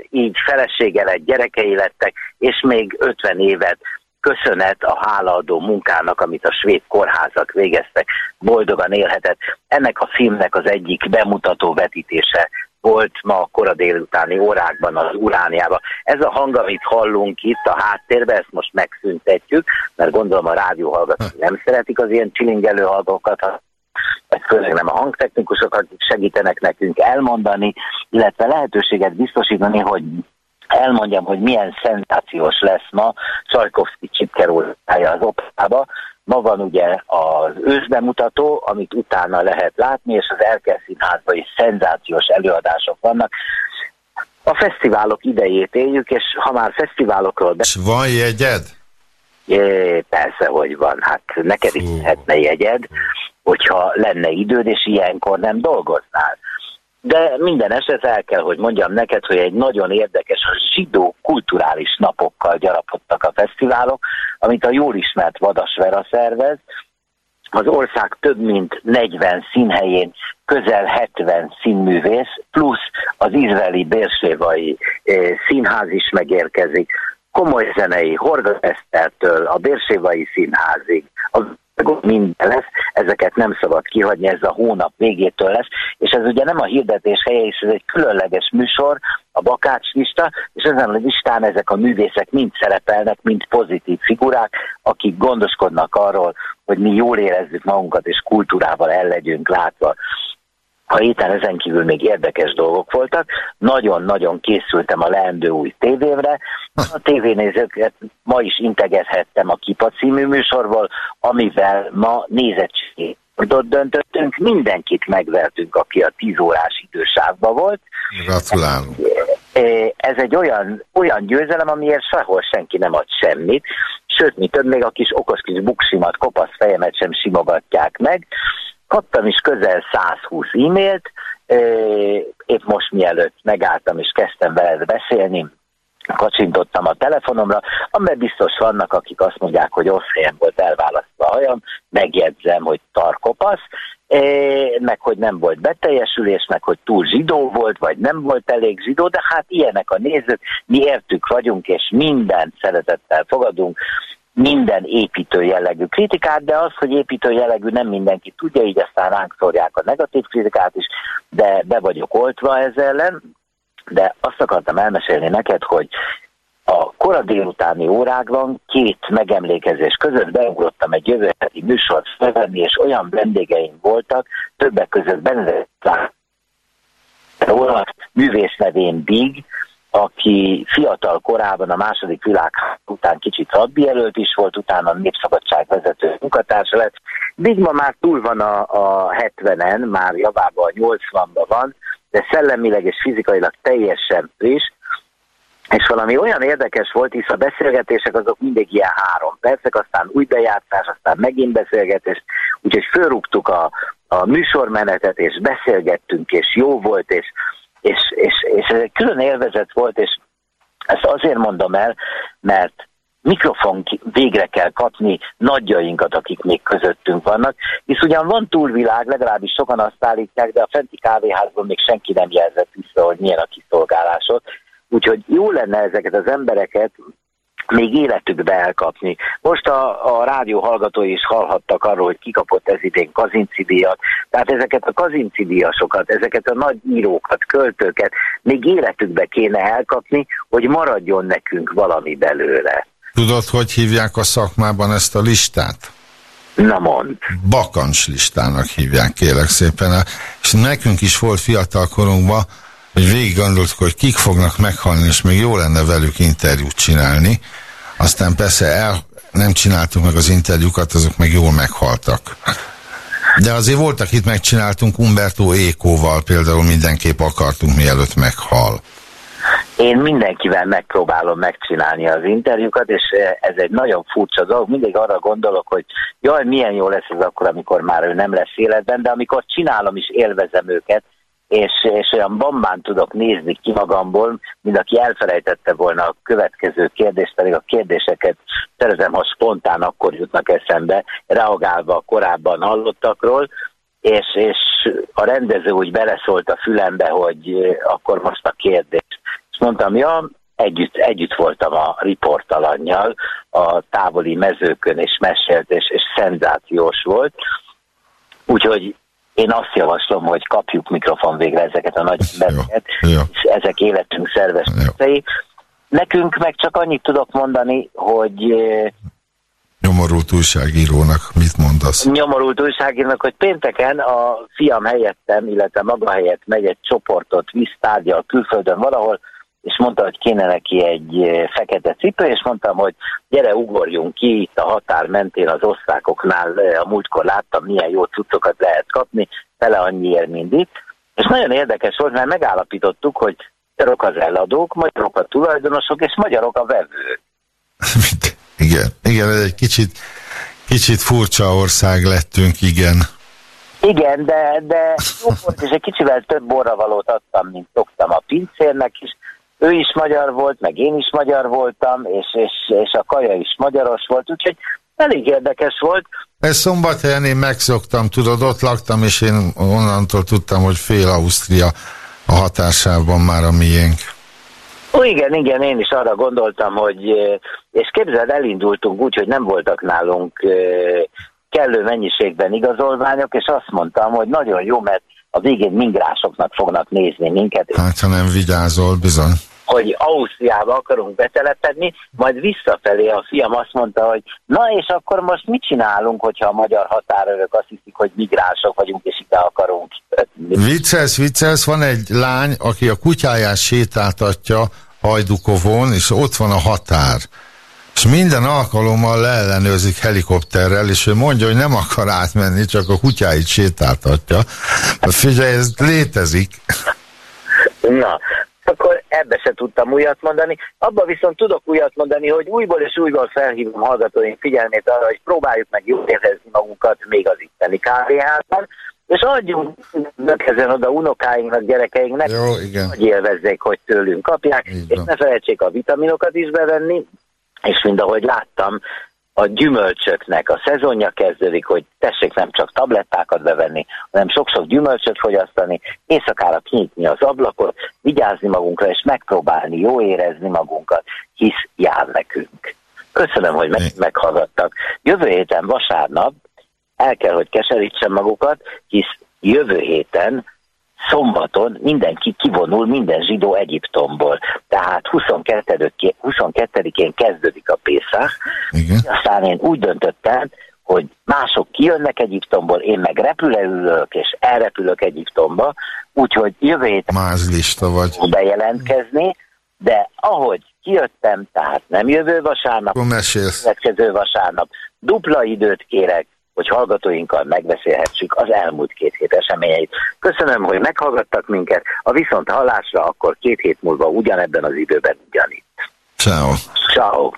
így felesége lett, gyerekei lettek, és még 50 évet köszönet a hálaadó munkának, amit a svéd kórházak végeztek, boldogan élhetett. Ennek a filmnek az egyik bemutató vetítése volt ma a kora délutáni órákban az Urániában. Ez a hang, amit hallunk itt a háttérben, ezt most megszüntetjük, mert gondolom a rádió hallgatók nem szeretik az ilyen csilingelő hallgatókat, vagy főleg nem a hangtechnikusok, akik segítenek nekünk elmondani, illetve lehetőséget biztosítani, hogy elmondjam, hogy milyen szentációs lesz ma Csajkovszki csipkerólája az operába. Ma van ugye az őszbemutató, amit utána lehet látni, és az Erkel Színházban is szenzációs előadások vannak. A fesztiválok idejét éljük, és ha már fesztiválokról beszélünk... van jegyed? É, persze, hogy van. Hát neked is lehetne jegyed, hogyha lenne időd, és ilyenkor nem dolgoznál. De minden eset el kell, hogy mondjam neked, hogy egy nagyon érdekes, a zsidó kulturális napokkal gyarapodtak a fesztiválok, amit a jól ismert Vadasvera szervez. Az ország több mint 40 színhelyén közel 70 színművész, plusz az izraeli Bérsévai eh, színház is megérkezik. Komoly zenei, Horga Esztertől, a Bérsévai színházig, a minden lesz, ezeket nem szabad kihagyni, ez a hónap végétől lesz, és ez ugye nem a hirdetés helye, és ez egy különleges műsor, a Bakács lista, és ezen a listán ezek a művészek mind szerepelnek, mint pozitív figurák, akik gondoskodnak arról, hogy mi jól érezzük magunkat, és kultúrával el legyünk látva. A héten ezen kívül még érdekes dolgok voltak. Nagyon-nagyon készültem a leendő új tévévre. A tévénézőket ma is integethettem a Kipa című műsorból, amivel ma nézettségi döntöttünk, mindenkit megvertünk, aki a 10 órás idősávban volt. Gratulálunk. Ez egy olyan, olyan győzelem, amiért sehol senki nem ad semmit, sőt, mi több, még a kis okos kis buksimat, kopasz fejemet sem simogatják meg. Kaptam is közel 120 e-mailt, épp most mielőtt megálltam és kezdtem veled beszélni, kacsintottam a telefonomra, amiben biztos vannak, akik azt mondják, hogy helyen volt elválasztva a hajam, megjegyzem, hogy tarkopasz, meg hogy nem volt beteljesülés, meg hogy túl zsidó volt, vagy nem volt elég zsidó, de hát ilyenek a nézők, mi értük vagyunk, és mindent szeretettel fogadunk, minden építő jellegű kritikát, de az, hogy építő jellegű nem mindenki tudja, így aztán ránk szórják a negatív kritikát is, de be vagyok oltva ezzel ellen. De azt akartam elmesélni neked, hogy a kora délutáni órákban két megemlékezés között beugrottam egy jövő heti műsort felvenni, és olyan vendégeim voltak, többek között Benedett művész nevén Big, aki fiatal korában a második világháború után kicsit rabbi is volt, utána a Népszabadság vezető munkatársa lett. Big ma már túl van a, a 70-en, már javában a 80-ban van, de szellemileg és fizikailag teljesen friss, és valami olyan érdekes volt, hisz a beszélgetések azok mindig ilyen három percek, aztán új bejátszás, aztán megint beszélgetés, úgyhogy fölrúgtuk a, a műsormenetet, és beszélgettünk, és jó volt, és, és, és, és ez egy külön élvezet volt, és ezt azért mondom el, mert mikrofon végre kell kapni nagyjainkat, akik még közöttünk vannak, hisz ugyan van túlvilág, legalábbis sokan azt állítják, de a fenti kávéházban még senki nem jelzett vissza, hogy milyen a kiszolgálásod, Úgyhogy jó lenne ezeket az embereket még életükbe elkapni. Most a, a rádió hallgatói is hallhattak arról, hogy kikapott ez idén Kazinci díjat. Tehát ezeket a Kazinci díjasokat, ezeket a nagy írókat, költőket még életükbe kéne elkapni, hogy maradjon nekünk valami belőle. Tudod, hogy hívják a szakmában ezt a listát? Na mond. Bakancs listának hívják, kérlek szépen. És nekünk is volt fiatal korunkban hogy végig gondoltuk, hogy kik fognak meghalni, és még jó lenne velük interjút csinálni. Aztán persze el, nem csináltuk meg az interjúkat, azok meg jól meghaltak. De azért voltak itt megcsináltunk Umberto Ékóval, például mindenképp akartunk, mielőtt meghal. Én mindenkivel megpróbálom megcsinálni az interjúkat, és ez egy nagyon furcsa dolog. Mindig arra gondolok, hogy jaj, milyen jó lesz ez akkor, amikor már ő nem lesz életben, de amikor csinálom is élvezem őket, és, és olyan bombán tudok nézni ki magamból, mint aki elfelejtette volna a következő kérdést, pedig a kérdéseket szerezem, ha spontán akkor jutnak eszembe, reagálva a korábban hallottakról, és, és a rendező úgy beleszólt a fülembe, hogy akkor most a kérdés. És mondtam, ja, együtt, együtt voltam a riportalannyal a távoli mezőkön, és mesélt, és, és szenzációs volt. Úgyhogy én azt javaslom, hogy kapjuk mikrofon végre ezeket a nagy embereket, és ezek életünk szerves Nekünk meg csak annyit tudok mondani, hogy Nyomorult újságírónak mit mondasz? Nyomorult újságírónak, hogy pénteken a fiam helyettem, illetve maga helyett megy egy csoportot, visz tárgyal külföldön valahol, és mondta, hogy kéne neki egy eh, fekete cipő, és mondtam, hogy gyere, ugorjunk ki itt a határ mentén az osztrákoknál, eh, a múltkor láttam, milyen jó cuccokat lehet kapni, fele annyiért, mint itt. És nagyon érdekes volt, mert megállapítottuk, hogy magyarok az eladók, magyarok a tulajdonosok, és magyarok a vevők. igen, igen, ez egy kicsit, kicsit furcsa ország lettünk, igen. Igen, de, de jó volt, és egy kicsivel több borravalót adtam, mint szoktam a pincérnek is, ő is magyar volt, meg én is magyar voltam, és, és, és a kaja is magyaros volt, úgyhogy elég érdekes volt. Ez szombathelyen én megszoktam, tudod, ott laktam, és én onnantól tudtam, hogy fél Ausztria a hatásában már a miénk. Ó, igen, igen, én is arra gondoltam, hogy, és képzeld, elindultunk úgy, hogy nem voltak nálunk kellő mennyiségben igazolványok, és azt mondtam, hogy nagyon jó, mert a végén mingrásoknak fognak nézni minket. Hát, ha nem vigyázol, bizony. Hogy Ausztriába akarunk betelepedni, majd visszafelé a fiam azt mondta, hogy na és akkor most mit csinálunk, hogyha a magyar határőrök azt hiszik, hogy migránsok vagyunk, és ide akarunk. Vicces, vicces, van egy lány, aki a kutyáját sétáltatja Hajdukovon, és ott van a határ és minden alkalommal leellenőrzik helikopterrel, és ő mondja, hogy nem akar átmenni, csak a kutyáit sétáltatja. Figyelj, ez létezik. Na, akkor ebbe se tudtam újat mondani. Abba viszont tudok újat mondani, hogy újból és újból felhívom hallgatóink figyelmét arra, hogy próbáljuk meg jól érezni magunkat még az itteni kávéházban, és adjunk ezen oda unokáinknak, gyerekeinknek, Jó, igen. hogy élvezzék, hogy tőlünk kapják, Így és ne felejtsék a vitaminokat is bevenni, és mind ahogy láttam, a gyümölcsöknek a szezonja kezdődik, hogy tessék nem csak tablettákat bevenni, hanem sok-sok gyümölcsöt fogyasztani, éjszakára kinyitni az ablakot, vigyázni magunkra, és megpróbálni jó érezni magunkat, hisz jár nekünk. Köszönöm, hogy meg, meghallgattak. Jövő héten vasárnap el kell, hogy keserítsem magukat, hisz jövő héten szombaton mindenki kivonul, minden zsidó Egyiptomból. Tehát 22-én 22 kezdődik a Pészak. Aztán én úgy döntöttem, hogy mások kijönnek Egyiptomból, én meg repülőülök, és elrepülök Egyiptomba, úgyhogy jövő héten Más lista vagy. bejelentkezni, de ahogy kijöttem, tehát nem jövő vasárnap, következő vasárnap, dupla időt kérek, hogy hallgatóinkkal megbeszélhessük az elmúlt két hét eseményeit. Köszönöm, hogy meghallgattak minket, a viszont hallásra akkor két hét múlva ugyanebben az időben ugyanitt. Ciao. Ciao.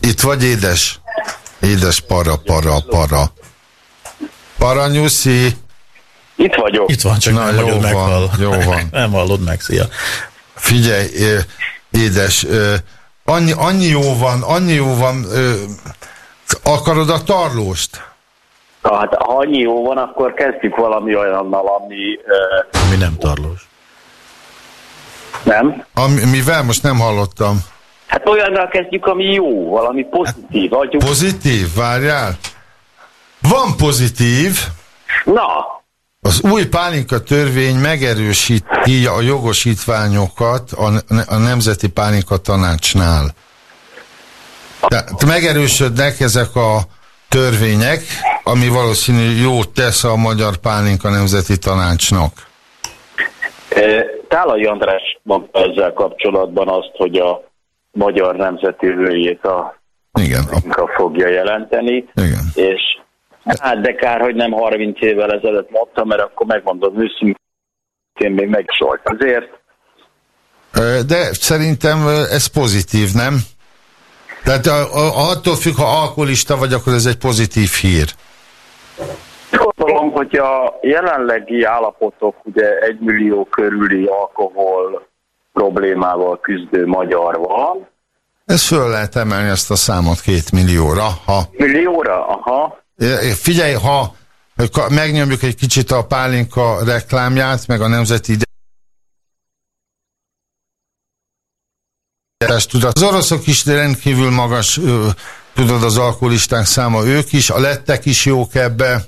Itt vagy édes? Édes para, para, para. Paranyuszi. Itt vagyok. Itt van, csak Na, nem jó van, jó van. Nem hallod meg, szia. Figyelj, édes, annyi, annyi jó van, annyi jó van, akarod a tarlóst? Na, hát ha annyi jó van, akkor kezdjük valami olyannal, ami Ami nem tarlós. nem. Ami, mivel most nem hallottam. Hát olyanra kezdjük, ami jó, valami pozitív. Adjuk. Pozitív, várjál. Van pozitív. Na. Az új pálinka törvény megerősíti a jogosítványokat a, a Nemzeti Pálinka Tanácsnál. Tehát megerősödnek ezek a törvények, ami valószínű jót tesz a Magyar Pálinka Nemzeti Tanácsnak. Tálai András mondta ezzel kapcsolatban azt, hogy a magyar nemzeti hőjét a Igen. a fogja jelenteni. Igen. És hát de kár, hogy nem 30 évvel ezelőtt mondtam, mert akkor megmondom őszintén még megsolt. Azért De szerintem ez pozitív, nem? Tehát a, a, attól függ, ha alkoholista vagy, akkor ez egy pozitív hír. Gondolom, hogy a jelenlegi állapotok, ugye egy millió körüli alkohol problémával küzdő magyar van. Ez föl lehet emelni ezt a számot két millióra, ha... Millióra? Aha. Figyelj, ha megnyomjuk egy kicsit a pálinka reklámját, meg a nemzeti tudat. Az oroszok is rendkívül magas, tudod, az alkoholisták száma, ők is, a lettek is jók ebbe.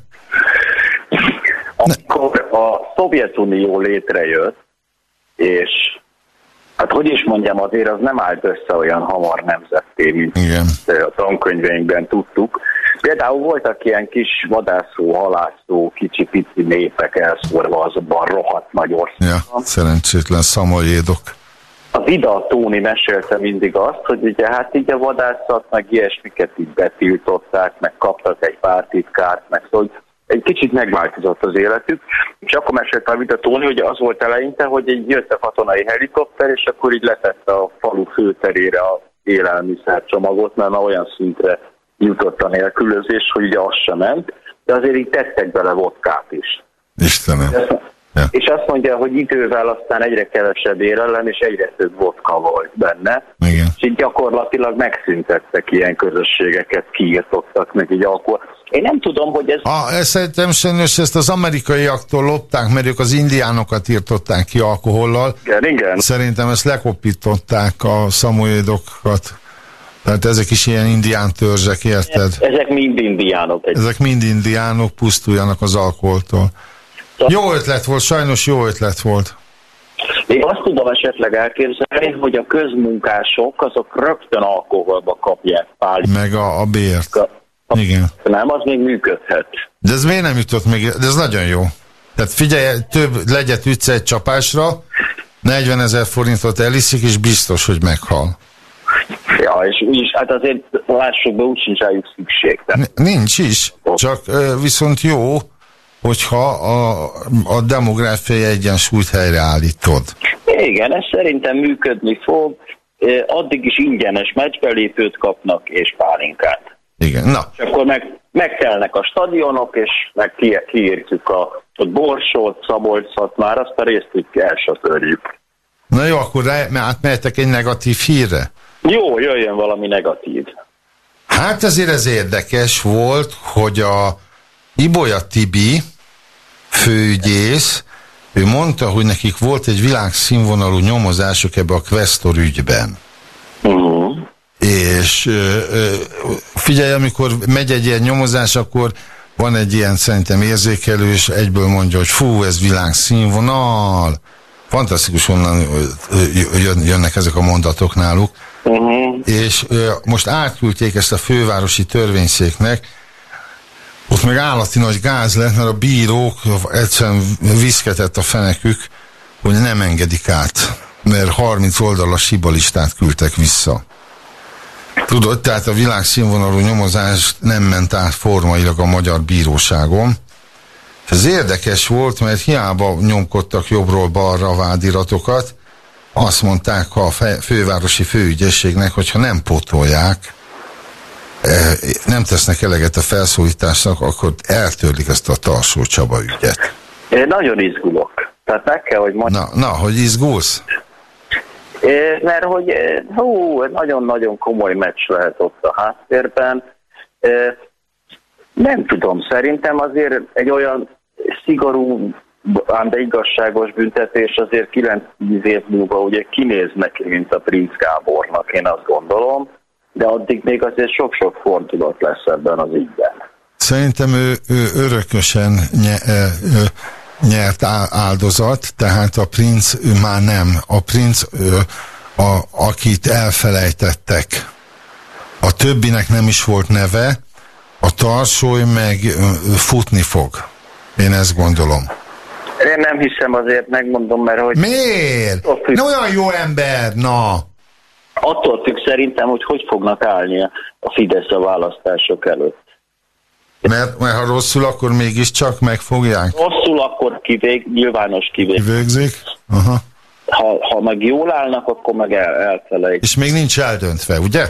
Amikor a Szovjetunió létrejött, és hát hogy is mondjam, azért az nem állt össze olyan hamar nemzetté, mint Igen. a tankönyveinkben tudtuk. Például voltak ilyen kis vadászó, halászó, kicsi-pici népek elszórva azonban rohadt nagy országban. Ja, szerencsétlen szamajédok. A Vida Tóni mesélte mindig azt, hogy ugye hát így a vadászat, meg ilyesmiket így betiltották, meg kaptak egy pár titkárt, meg szóval egy kicsit megváltozott az életük, és akkor mesélte a Vida Tóni, hogy az volt eleinte, hogy egy jött a katonai helikopter, és akkor így letette a falu főterére a élelmiszercsomagot, mert már olyan szintre jutott a nélkülözés, hogy ugye az sem ment, de azért így tettek bele vodkát is. Istenem. Ja. És azt mondja, hogy idővel aztán egyre kevesebb érelem, és egyre több vodka volt benne. Igen. És így gyakorlatilag megszüntettek ilyen közösségeket, kiírtottak meg így alkohol. Én nem tudom, hogy ez... Ah, ezt szerintem sajnos ezt az amerikaiaktól lopták, mert ők az indiánokat írtották ki alkohollal. Igen, igen. Szerintem ezt lekopították a szamoédokat. Tehát ezek is ilyen indián törzsek, érted? Ezek mind indiánok. Egy... Ezek mind indiánok, pusztuljanak az alkoholtól. Jó ötlet volt, sajnos jó ötlet volt. Én azt tudom esetleg elképzelni, hogy a közmunkások azok rögtön alkoholba kapják pál. Meg a, a bért. A, a, Igen. Nem, az még működhet. De ez miért nem jutott még? De ez nagyon jó. Tehát figyelj, több legyet ütsz egy csapásra, 40 ezer forintot eliszik, és biztos, hogy meghal. Ja, és úgyis, hát azért lássuk be, úgy sincs rájuk szükség. Tehát... Nincs is, csak viszont jó, hogyha a, a demográfiai egyensúlyt helyreállítod. Igen, ez szerintem működni fog. Addig is ingyenes meccsbelépőt kapnak, és pálinkát. Igen, na. És akkor meg, megtelnek a stadionok, és meg ki, kiírtjuk a ott Borsót, Szabolcsot, már azt a részt úgy elsatörjük. Na jó, akkor átmehetek egy negatív hírre. Jó, jöjjön valami negatív. Hát azért ez érdekes volt, hogy a Ibolya Tibi, főügyész, ő mondta, hogy nekik volt egy világszínvonalú nyomozásuk ebbe a Questor ügyben. Uh-huh. És figyelj, amikor megy egy ilyen nyomozás, akkor van egy ilyen szerintem érzékelő, és egyből mondja, hogy fú, ez világszínvonal. Fantasztikus, onnan jönnek ezek a mondatok náluk. Uh-huh. És most átküldték ezt a fővárosi törvényszéknek, ott meg állati nagy gáz lett, mert a bírók egyszerűen viszketett a fenekük, hogy nem engedik át, mert 30 oldalas hibalistát küldtek vissza. Tudod, tehát a világszínvonalú nyomozás nem ment át formailag a magyar bíróságon. Ez érdekes volt, mert hiába nyomkodtak jobbról-balra a vádiratokat, azt mondták a fővárosi főügyességnek, hogyha nem potolják, nem tesznek eleget a felszólításnak, akkor eltörlik ezt a Tarsó Csaba ügyet. Én nagyon izgulok. Tehát meg kell, hogy mondjam. Na, na, hogy izgulsz? É, mert hogy hú, nagyon-nagyon komoly meccs lehet ott a háttérben. É, nem tudom, szerintem azért egy olyan szigorú ám de igazságos büntetés azért 9-10 év múlva ugye kinéz neki, mint a Prince Gábornak, én azt gondolom, de addig még azért sok-sok fordulat lesz ebben az ügyben. Szerintem ő, ő örökösen nye, ő, nyert áldozat, tehát a princ ő már nem. A princ, ő, a, akit elfelejtettek. A többinek nem is volt neve, a tarsói meg futni fog. Én ezt gondolom. Én nem hiszem azért, megmondom, mert hogy... Miért? Ne olyan jó ember, na! Attól függ szerintem, hogy hogy fognak állni a Fidesz a választások előtt. Mert, mert ha rosszul, akkor mégiscsak megfogják? Rosszul, akkor kivég, nyilvános kivég. Kivégzik? Aha. Ha, ha meg jól állnak, akkor meg el, elfelejt. És még nincs eldöntve, ugye?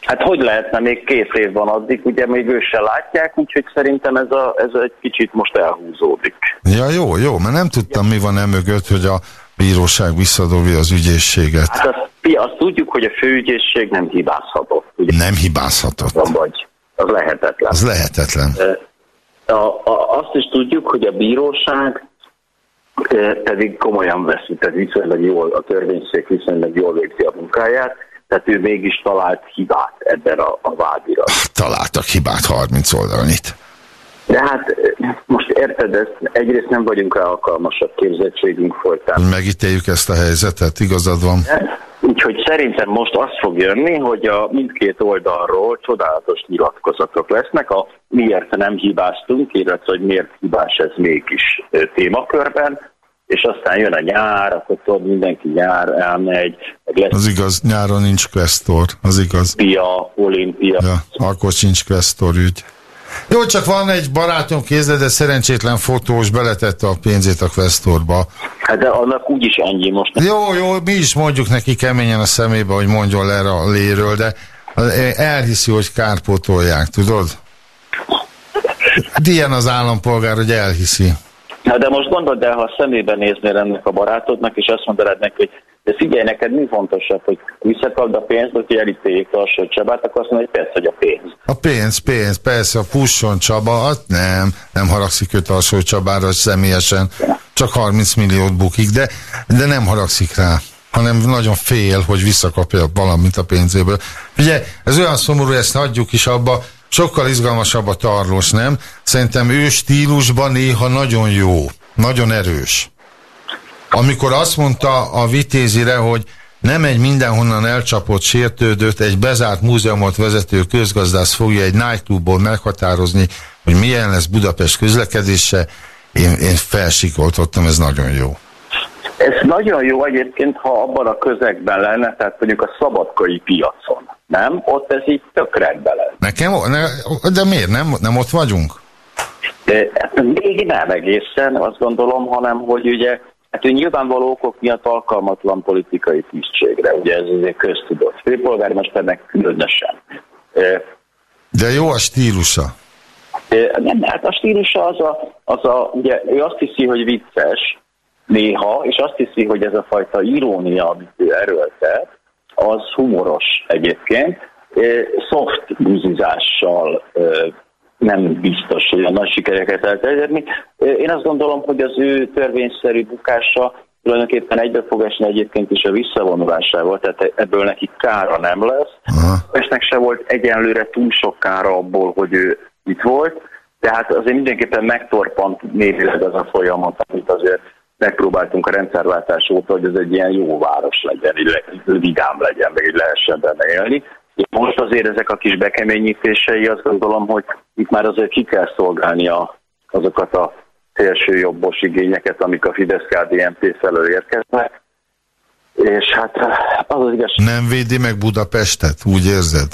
Hát hogy lehetne, még két év van addig, ugye még ő se látják, úgyhogy szerintem ez, a, ez egy kicsit most elhúzódik. Ja, jó, jó, mert nem tudtam, mi van emögött, hogy a bíróság visszadobja az ügyészséget. Hát azt, azt tudjuk, hogy a főügyészség nem hibázhatott. Ugye? Nem hibázhatott. Vagy, az lehetetlen. Az lehetetlen. A, a, azt is tudjuk, hogy a bíróság pedig komolyan veszi, tehát viszonylag jól, a törvényszék viszonylag jól végzi a munkáját, tehát ő mégis talált hibát ebben a, a vádira. Találtak hibát 30 oldalon itt. De hát most érted, ezt egyrészt nem vagyunk rá alkalmasak képzettségünk folytán. Megítéljük ezt a helyzetet, igazad van. Úgyhogy szerintem most az fog jönni, hogy a mindkét oldalról csodálatos nyilatkozatok lesznek, a miért nem hibáztunk, illetve hogy miért hibás ez mégis témakörben, és aztán jön a nyár, akkor tudod, mindenki nyár elmegy. Lesz az igaz, nyáron nincs questor, az igaz. Pia, olimpia. Ja, akkor sincs questor ügy. Jó, csak van egy barátom kézle, de szerencsétlen fotós beletette a pénzét a questorba. Hát de annak úgyis ennyi most. Nem. Jó, jó, mi is mondjuk neki keményen a szemébe, hogy mondjon le a léről, de elhiszi, hogy kárpótolják, tudod? Ilyen az állampolgár, hogy elhiszi. Na de most gondold el, ha a szemébe néznél ennek a barátodnak, és azt mondanád neki, hogy de figyelj, neked mi fontosabb, hogy visszakapd a pénzt, hogy elítéljék a Csabát, akkor azt mondja, hogy persze, hogy a pénz. A pénz, pénz, persze, a pusson Csaba, hát nem, nem haragszik őt a Csabára személyesen, csak 30 milliót bukik, de, de nem haragszik rá hanem nagyon fél, hogy visszakapja valamit a pénzéből. Ugye, ez olyan szomorú, ezt hagyjuk is abba, sokkal izgalmasabb a tarlós, nem? Szerintem ő stílusban néha nagyon jó, nagyon erős. Amikor azt mondta a vitézire, hogy nem egy mindenhonnan elcsapott sértődött, egy bezárt múzeumot vezető közgazdász fogja egy nightclubból meghatározni, hogy milyen lesz Budapest közlekedése, én, én felsikoltottam, ez nagyon jó. Ez nagyon jó egyébként, ha abban a közegben lenne, tehát mondjuk a szabadkai piacon, nem? Ott ez így tök rendben lenne. Nekem, ne, de miért? Nem, nem ott vagyunk? De, hát még nem egészen, azt gondolom, hanem hogy ugye Hát ő nyilvánvaló okok miatt alkalmatlan politikai tisztségre, ugye ez azért köztudott. Főpolgármesternek különösen. De jó a stílusa. Nem, hát a stílusa az a, az a, ugye ő azt hiszi, hogy vicces néha, és azt hiszi, hogy ez a fajta irónia, amit ő erőltet, az humoros egyébként, soft buzizással nem biztos, hogy a nagy sikereket lehet elérni. Én azt gondolom, hogy az ő törvényszerű bukása tulajdonképpen egybe fog esni egyébként is a visszavonulásával, tehát ebből neki kára nem lesz. Esnek se volt egyenlőre túl sok kára abból, hogy ő itt volt, tehát azért mindenképpen megtorpant névileg az a folyamat, amit azért megpróbáltunk a rendszerváltás óta, hogy ez egy ilyen jó város legyen, így vidám legyen, meg így lehessen benne élni. Most azért ezek a kis bekeményítései, azt gondolom, hogy itt már azért ki kell szolgálni a, azokat a szélső jobbos igényeket, amik a Fidesz-KDNP felől érkeznek. És hát az az igaz... Nem védi meg Budapestet, úgy érzed?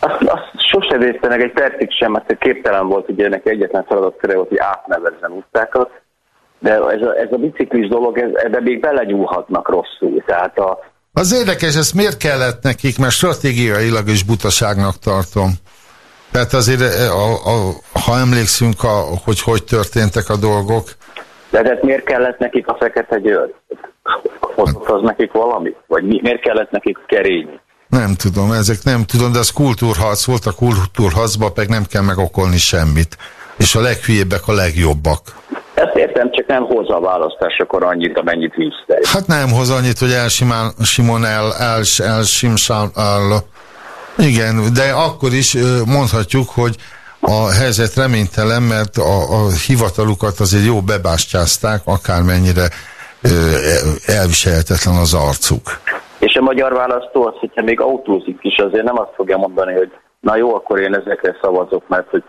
Azt, azt sose védte meg egy percig sem, mert képtelen volt, ugye ennek egyetlen feladatköre volt, hogy átnevezzen utcákat, de ez a, ez a biciklis dolog, ez, ebbe még belegyúlhatnak rosszul. Tehát a, az érdekes, ezt miért kellett nekik, mert stratégiailag is butaságnak tartom. Tehát azért, eh, a, a, ha emlékszünk, a, hogy hogy történtek a dolgok. De hát miért kellett nekik a Fekete Győr? Hozott az nekik valami? Vagy mi, miért kellett nekik kerényi? Nem tudom, ezek nem tudom, de az kultúrharc volt, a kultúrharcban pedig nem kell megokolni semmit. És a leghülyébbek a legjobbak. Ezt értem, csak nem hozza a választásokor annyit, amennyit vissza. Hát nem hoz annyit, hogy elsimán, Simon el, el, elsimsál, el, igen, de akkor is mondhatjuk, hogy a helyzet reménytelen, mert a, a hivatalukat azért jó bebástyázták, akármennyire elviselhetetlen az arcuk. És a magyar választó az, hogyha még autózik is, azért nem azt fogja mondani, hogy na jó, akkor én ezekre szavazok, mert hogy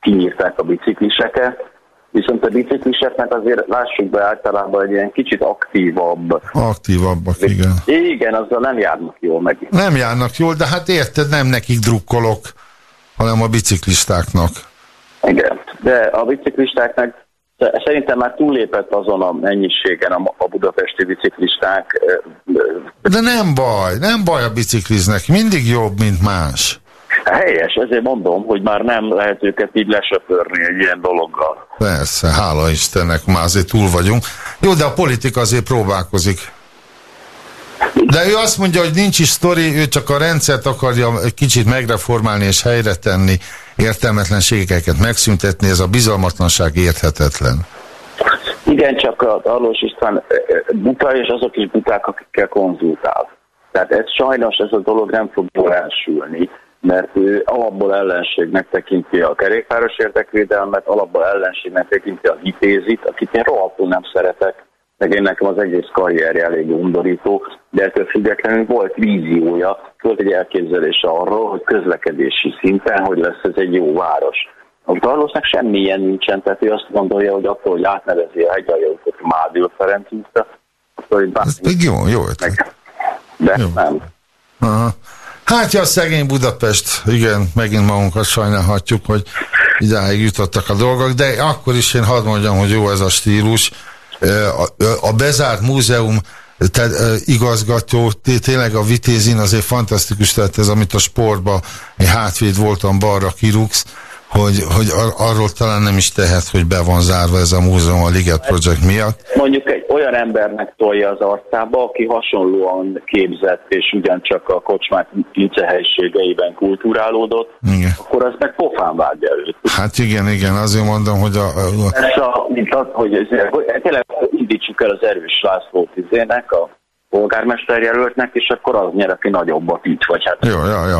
kinyírták a bicikliseket, viszont a bicikliseknek azért lássuk be általában egy ilyen kicsit aktívabb. Aktívabbak, igen. Igen, azzal nem járnak jól meg. Nem járnak jól, de hát érted, nem nekik drukkolok, hanem a biciklistáknak. Igen, de a biciklistáknak Szerintem már túllépett azon a mennyiségen a, a budapesti biciklisták. De nem baj, nem baj a bicikliznek, mindig jobb, mint más. Helyes, ezért mondom, hogy már nem lehet őket így lesöpörni egy ilyen dologgal. Persze, hála Istennek, már azért túl vagyunk. Jó, de a politika azért próbálkozik. De ő azt mondja, hogy nincs is sztori, ő csak a rendszert akarja egy kicsit megreformálni és helyre tenni, értelmetlenségeket megszüntetni, ez a bizalmatlanság érthetetlen. Igen, csak a Arlós István buta, és azok is buták, akikkel konzultál. Tehát ez sajnos ez a dolog nem fog jól elsülni mert ő alapból ellenségnek tekinti a kerékpáros érdekvédelmet, alapból ellenségnek tekinti a vitézit, akit én rohadtul nem szeretek, meg én nekem az egész karrierje elég undorító, de ettől függetlenül volt víziója, volt egy elképzelése arról, hogy közlekedési szinten, hogy lesz ez egy jó város. A Carlosnak semmilyen nincsen, tehát ő azt gondolja, hogy attól, hogy átnevezi a hegyaljókat Mádil Ferenc útra, akkor hogy bármi... Jó, jó ötlet. De jó. nem. Aha. Hát ja, szegény Budapest, igen, megint magunkat sajnálhatjuk, hogy idáig jutottak a dolgok, de akkor is én hadd mondjam, hogy jó ez a stílus. A, bezárt múzeum te, igazgató, tényleg a vitézin azért fantasztikus, tehát ez, amit a sportban, egy hátvéd voltam, balra kirúgsz, hogy, hogy ar arról talán nem is tehet, hogy be van zárva ez a múzeum a Liget Project miatt. Mondjuk egy olyan embernek tolja az arcába, aki hasonlóan képzett, és ugyancsak a kocsmák helyiségeiben kulturálódott, igen. akkor az meg pofán vágja őt. Hát igen, igen, azért mondom, hogy a... a... Ez a, mint az, hogy ez, tényleg indítsuk el az erős László tizének, a polgármester jelöltnek, és akkor az nyer, aki nagyobbat itt vagy. Hát jó, jó, jó.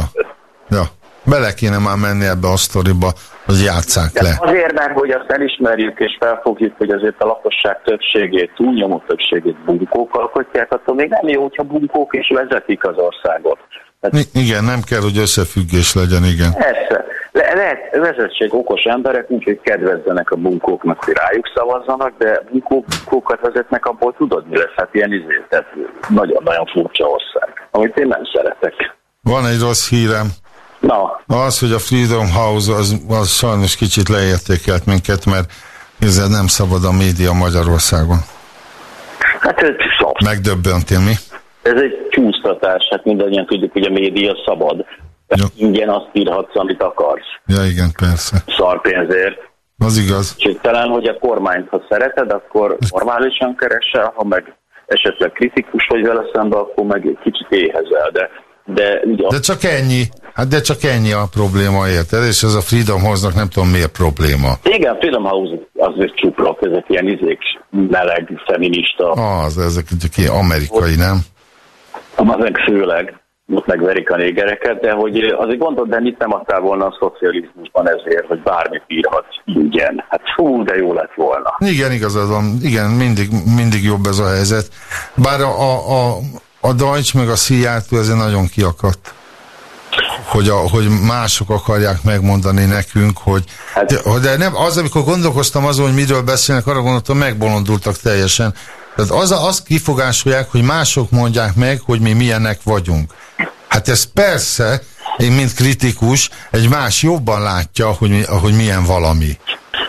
Ja. Bele kéne már menni ebbe a sztoriba, hogy játsszák le. De azért, mert hogy azt elismerjük és felfogjuk, hogy azért a lakosság többségét, túlnyomó többségét bunkók alkotják, attól még nem jó, hogyha bunkók is vezetik az országot. Tehát, igen, nem kell, hogy összefüggés legyen, igen. Persze. Le, lehet vezetség okos emberek, úgyhogy kedvezzenek a bunkóknak, hogy rájuk szavazzanak, de bunkókat vezetnek, abból tudod, mi lesz, hát ilyen izé, tehát nagyon-nagyon furcsa ország, amit én nem szeretek. Van egy rossz hírem, Na. Az, hogy a Freedom House az, az sajnos kicsit leértékelt minket, mert ezzel nem szabad a média Magyarországon. Hát ez szab. Megdöbbentél mi? Ez egy csúsztatás, hát mindannyian tudjuk, hogy a média szabad. Jó. Ingyen azt írhatsz, amit akarsz. Ja, igen, persze. Szarpénzért. Az igaz. Úgyhogy talán, hogy a kormányt, ha szereted, akkor normálisan keresel, ha meg esetleg kritikus vagy vele szemben, akkor meg egy kicsit éhezel, de de, ugye, de csak ennyi, hát de csak ennyi a probléma, érted? És ez a Freedom House-nak nem tudom miért probléma. Igen, Freedom House azért csuprok, ezek ilyen izék meleg, feminista. Az, ezek ilyen amerikai, nem? Azek főleg, ott megverik a négereket, de hogy azért gondolod, de mit nem adtál volna a szocializmusban ezért, hogy bármit írhat ingyen. Hát fú, de jó lett volna. Igen, igazad van. Igen, mindig, mindig jobb ez a helyzet. Bár a, a, a a Deutsch meg a Szijjártó ezért nagyon kiakadt. Hogy, a, hogy mások akarják megmondani nekünk, hogy hát, de, de nem, az, amikor gondolkoztam azon, hogy miről beszélnek, arra gondoltam, megbolondultak teljesen. Tehát az, az kifogásolják, hogy mások mondják meg, hogy mi milyenek vagyunk. Hát ez persze, én mint kritikus, egy más jobban látja, hogy, hogy milyen valami.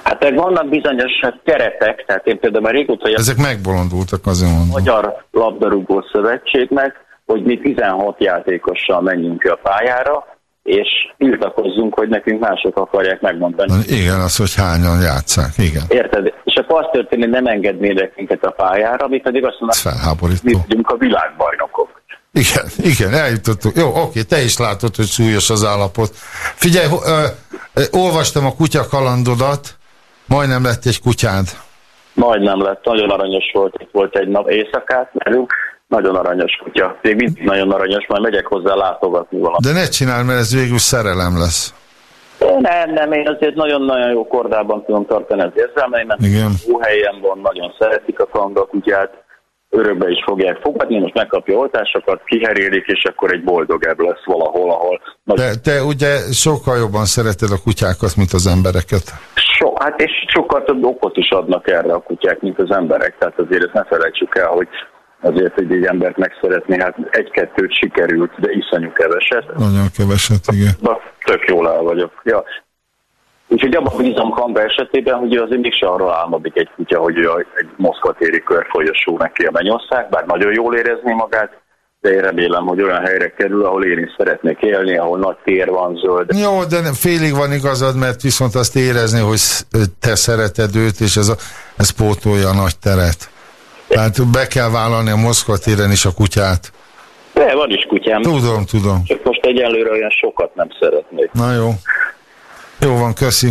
Hát meg vannak bizonyos keretek, tehát én például már régóta... Ezek megbolondultak azért mondom. Magyar labdarúgó szövetségnek, hogy mi 16 játékossal menjünk ki a pályára, és tiltakozzunk, hogy nekünk mások akarják megmondani. Igen, az, hogy hányan játszák, igen. Érted? És akkor az történik, nem engednének minket a pályára, mi pedig azt mondanak, mi vagyunk a világbajnokok. Igen, igen, eljutottuk. Jó, oké, te is látod, hogy súlyos az állapot. Figyelj, ö, ö, olvastam a kutya kalandodat, Majdnem lett egy kutyád. Majdnem lett, nagyon aranyos volt, itt volt egy nap éjszakát, velünk, nagyon aranyos kutya. Még mindig nagyon aranyos, majd megyek hozzá látogatni valamit. De ne csinálj, mert ez végül szerelem lesz. Nem, nem, én azért nagyon-nagyon jó kordában tudom tartani az érzelmeimet. Igen. Jó helyen van, nagyon szeretik a kanga kutyát, örökbe is fogják fogadni, most megkapja oltásokat, kiherélik, és akkor egy boldogebb lesz valahol, ahol... De te ugye sokkal jobban szereted a kutyákat, mint az embereket. So, hát és sokkal több okot is adnak erre a kutyák, mint az emberek, tehát azért ezt ne felejtsük el, hogy azért, hogy egy embert megszeretni, hát egy-kettőt sikerült, de iszonyú keveset. Nagyon keveset, igen. Na, tök jól el vagyok. Ja. Úgyhogy abban bízom Kanga esetében, hogy ő azért mégse arról álmodik egy kutya, hogy ő egy moszkvatéri körfolyosó neki a mennyország, bár nagyon jól érezni magát, de én remélem, hogy olyan helyre kerül, ahol én is szeretnék élni, ahol nagy tér van, zöld. Jó, de nem, félig van igazad, mert viszont azt érezni, hogy te szereted őt, és ez, a, ez pótolja a nagy teret. Tehát be kell vállalni a Moszkva téren is a kutyát. De van is kutyám. Tudom, tudom. Csak most egyelőre olyan sokat nem szeretnék. Na jó. Jó van, köszi.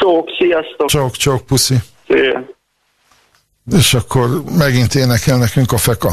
Csók, sziasztok. Csók, csók, puszi. Szia. És akkor megint énekel nekünk a feka.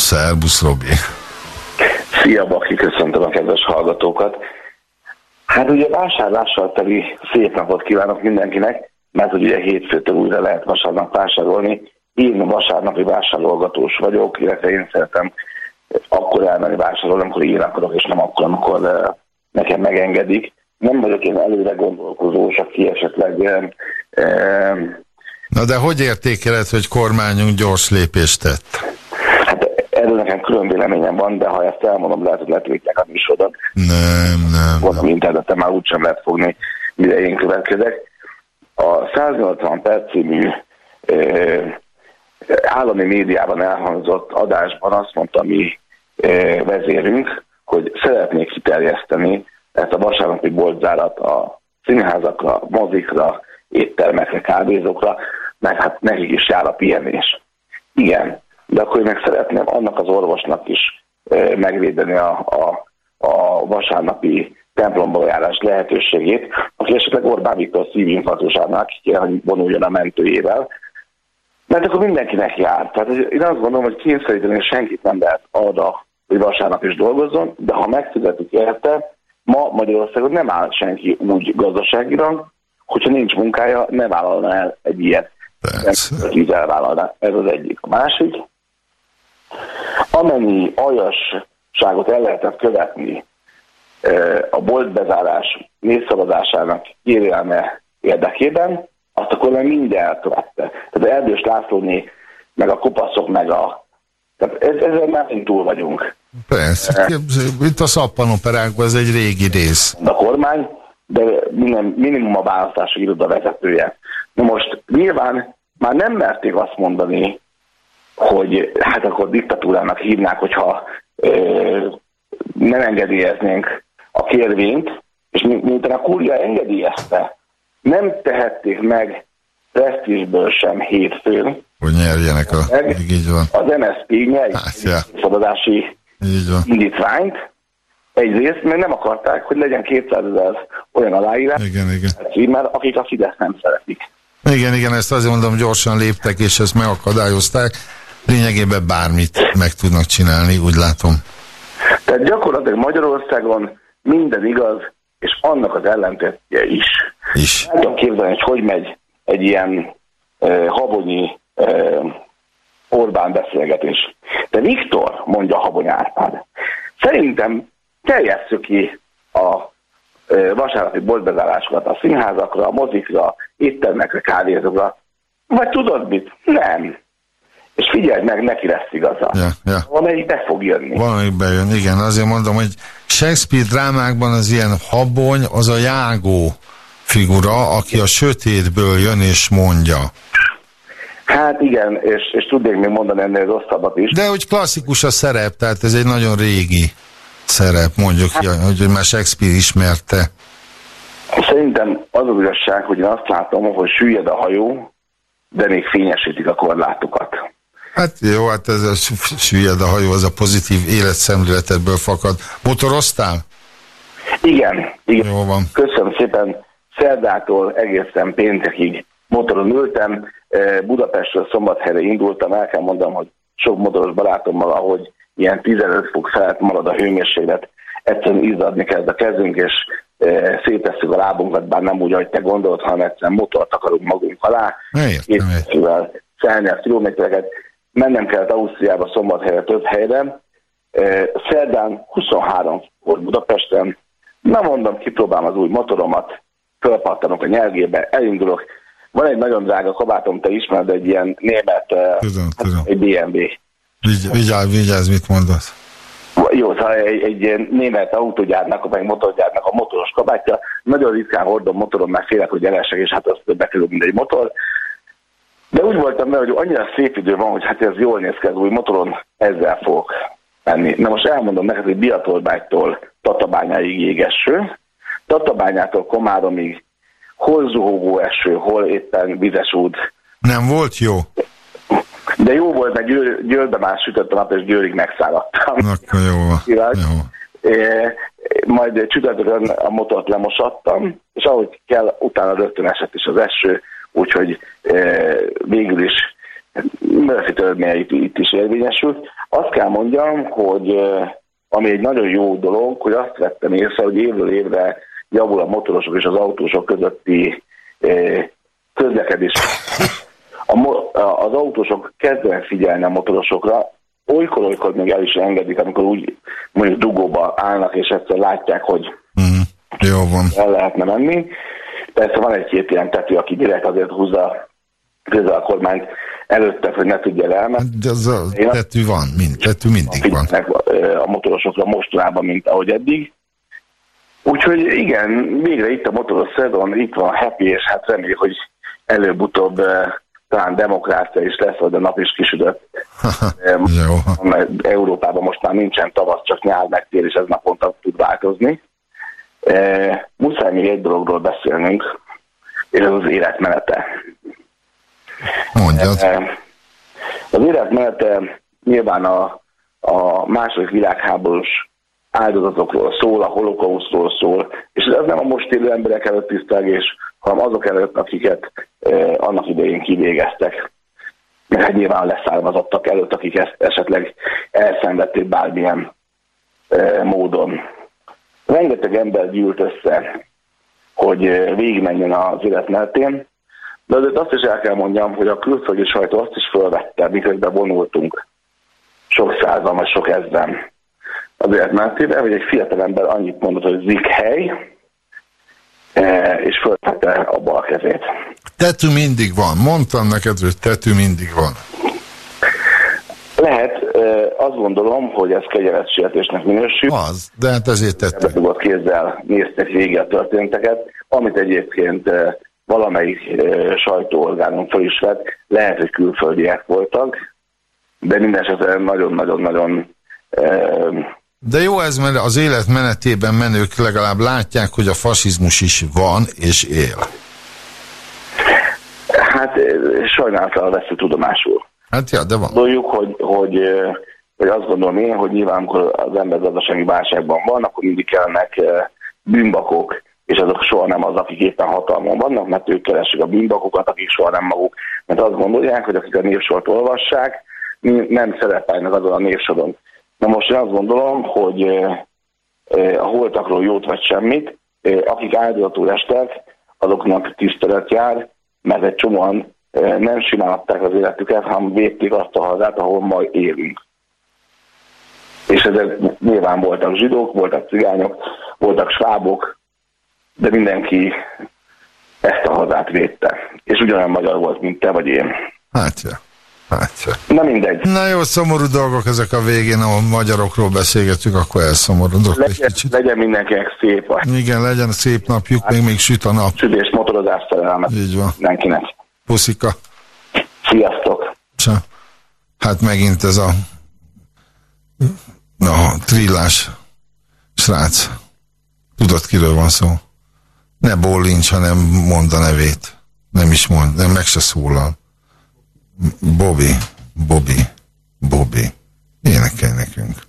Szerbusz Robi! Szia, Baki, köszöntöm a kedves hallgatókat. Hát ugye vásárlással teli szép napot kívánok mindenkinek, mert ugye hétfőtől újra lehet vasárnap vásárolni. Én vasárnapi vásárolgatós vagyok, illetve én szeretem akkor elmenni vásárolni, amikor én akarok, és nem akkor, amikor uh, nekem megengedik. Nem vagyok én előre gondolkozós, aki esetleg uh, uh, Na de hogy értékeled, hogy kormányunk gyors lépést tett? Erről nekem külön véleményem van, de ha ezt elmondom, lehet, hogy letiltják a műsodat. Nem, nem. Van, ami interneten már úgysem lehet fogni, mire én következek. A 180 perc című eh, állami médiában elhangzott adásban azt mondta mi eh, vezérünk, hogy szeretnék kiterjeszteni ezt a vasárnapi boltzárat a színházakra, mozikra, éttermekre, kávézókra, mert hát nekik is jár a pihenés. Igen, de akkor én meg szeretném annak az orvosnak is megvédeni a, a, a vasárnapi templomba járás lehetőségét, aki esetleg Orbán Viktor szívinfarktusának kéne, hogy vonuljon a mentőjével, mert akkor mindenkinek jár. Tehát én azt gondolom, hogy kényszeríteni senkit nem lehet arra, hogy vasárnap is dolgozzon, de ha megfizetik érte, ma Magyarországon nem áll senki úgy gazdaságilag, hogyha nincs munkája, ne vállalna el egy ilyet. Elvállalná. Ez az egyik. A másik, amennyi aljasságot el lehetett követni a boltbezárás népszavazásának kérelme érdekében, azt akkor már minden elkövette. Tehát Erdős Lászlóné, meg a kopaszok, meg a... Tehát ez, ezzel már mind túl vagyunk. Persze, itt a szappanoperákban ez egy régi rész. A kormány de minden, minimum a választási iroda vezetője. Na most nyilván már nem merték azt mondani, hogy hát akkor diktatúrának hívnák, hogyha ö, nem engedélyeznénk a kérvényt, és miután a kúria engedélyezte, nem tehették meg presztízsből sem hétfőn, hogy nyerjenek a... Meg, így van. Az MSZP nyer hát, szabadási indítványt, Egyrészt, mert nem akarták, hogy legyen 200 ezer olyan aláírás, igen, igen. mert akik a Fidesz nem szeretik. Igen, igen, ezt azért mondom, gyorsan léptek, és ezt megakadályozták. Lényegében bármit meg tudnak csinálni, úgy látom. Tehát gyakorlatilag Magyarországon minden igaz, és annak az ellentétje is. Is. Nem tudom képzelni, hogy hogy megy egy ilyen uh, habonyi uh, Orbán beszélgetés. De Viktor, mondja Habony Árpád, szerintem terjesszük ki a vasárnapi boltbezárásokat a színházakra, a mozikra, éttermekre, kávézókra. Vagy tudod mit? Nem. És figyelj meg, neki lesz igaza. Ja, ja. Valamelyik be fog jönni. Valamelyik bejön, igen. Azért mondom, hogy Shakespeare drámákban az ilyen habony, az a jágó figura, aki a sötétből jön és mondja. Hát igen, és, és tudnék még mondani ennél rosszabbat is. De hogy klasszikus a szerep, tehát ez egy nagyon régi szerep, mondjuk, hát, hogy már Shakespeare ismerte. Szerintem az az igazság, hogy én azt látom, hogy süllyed a hajó, de még fényesítik a korlátokat. Hát jó, hát ez a süllyed a hajó, az a pozitív életszemléletedből fakad. Motoroztál? Igen, igen. Jó van. Köszönöm szépen. Szerdától egészen péntekig motoron ültem, eh, Budapestről szombathelyre indultam, el kell mondanom, hogy sok motoros barátommal, ahogy ilyen 15 fok felett marad a hőmérséklet, egyszerűen izzadni kezd a kezünk, és e, szétesszük a lábunkat, bár nem úgy, ahogy te gondolod, hanem egyszerűen motort akarunk magunk alá, Értem, szelni a kilométereket. Mennem kellett Ausztriába, szombathelyre, több helyre. Szerdán 23 volt Budapesten. Na mondom, kipróbálom az új motoromat, fölpattanok a nyelgébe, elindulok. Van egy nagyon drága kabátom, te ismered, egy ilyen német, tudom, hát, tudom. egy BMW Vigy, vigyázz, vigyázz, mit mondasz. Jó, szóval egy, egy német autógyárnak, meg motorgyárnak a motoros kabátja. Nagyon ritkán hordom motoron, mert félek, hogy elesek, és hát az többbe kerül, mint egy motor. De úgy voltam vele, hogy annyira szép idő van, hogy hát ez jól néz ki az új motoron, ezzel fogok menni. Na most elmondom neked, hogy Biatolbágytól Tatabányáig jégeső, Tatabányától Komáromig hol zuhogó eső, hol éppen vizes út. Nem volt jó? De jó volt, mert Győr, Győrbe már sütött a nap, és Győrig megszállottam. Akkor jó. Jó. É, majd csütörtökön a motort lemosattam, és ahogy kell, utána rögtön esett is az eső, úgyhogy é, végül is Murphy törvénye itt, itt is érvényesült. Azt kell mondjam, hogy ami egy nagyon jó dolog, hogy azt vettem észre, hogy évről évre javul a motorosok és az autósok közötti közlekedés. az autósok kezdenek figyelni a motorosokra, olykor-olykor még el is engedik, amikor úgy mondjuk dugóba állnak, és egyszer látják, hogy mm, jó van. el lehetne menni. Persze van egy-két ilyen tető, aki direkt azért húzza közel a kormányt előtte, hogy ne tudja elmenni. De az a tetű van, mind, tetű mindig van. A motorosokra mostanában, mint ahogy eddig. Úgyhogy igen, végre itt a motoros szezon, itt van Happy, és hát reméljük, hogy előbb-utóbb talán demokrácia is lesz, hogy a nap is kisüdött. Európában most már nincsen tavasz, csak nyár megtér, és ez naponta tud változni. E, muszáj még egy dologról beszélnünk, és ez az életmenete. Mondjad. E, az életmenete nyilván a, a második világháborús áldozatokról szól, a holokausztról szól, és ez nem a most élő emberek előtt tisztelgés, hanem azok előtt, akiket eh, annak idején kivégeztek. Meg hát nyilván leszármazottak előtt, akik ezt esetleg elszenvedték bármilyen eh, módon. Rengeteg ember gyűlt össze, hogy eh, végigmenjen az életmenetén, de azért azt is el kell mondjam, hogy a külföldi sajtó azt is felvette, miközben vonultunk sok százan vagy sok ezben az életmenetében, hogy egy fiatal ember annyit mondott, hogy zik hely, E, és föltette a bal kezét. Tetű mindig van. Mondtam neked, hogy tetű mindig van. Gondolom, hogy ez kegyeletsértésnek minősül. Az, de hát ezért tettem. Bedugott kézzel néztek végig a történteket, amit egyébként e, valamelyik sajtóorgánon fel is vett, lehet, hogy külföldiek voltak, de minden esetre nagyon-nagyon-nagyon de jó ez, mert az élet menetében menők legalább látják, hogy a fasizmus is van és él. Hát sajnálattal veszi tudomásul. Hát ja, de van. Gondoljuk, hogy, hogy, hogy azt gondolom én, hogy nyilván amikor az ember gazdasági válságban van, akkor mindig kellnek bűnbakok, és azok soha nem az, akik éppen hatalmon vannak, mert ők keresik a bűnbakokat, akik soha nem maguk. Mert azt gondolják, hogy akik a névsort olvassák, nem szerepelnek azon a névsoron. Na most én azt gondolom, hogy a holtakról jót vagy semmit, akik áldozatul estek, azoknak tisztelet jár, mert egy csomóan nem simálták az életüket, hanem védték azt a hazát, ahol majd élünk. És ezek nyilván voltak zsidók, voltak cigányok, voltak svábok, de mindenki ezt a hazát védte. És ugyanolyan magyar volt, mint te vagy én. Hát, ja. Hát. Na mindegy. Na jó, szomorú dolgok ezek a végén, a magyarokról beszélgetünk, akkor elszomorodok legyen, egy kicsit. Legyen mindenkinek szép. Igen, legyen szép napjuk, hát, még még süt a nap. Sütés, motorozás szerelmet. Így van. Mindenkinek. Puszika. Sziasztok. Csa. Hát megint ez a a trillás srác. Tudod, kiről van szó? Ne Bollincs, hanem mond a nevét. Nem is mond, nem meg se szólal. Bobby, Bobby, Bobby. Énekelj nekünk.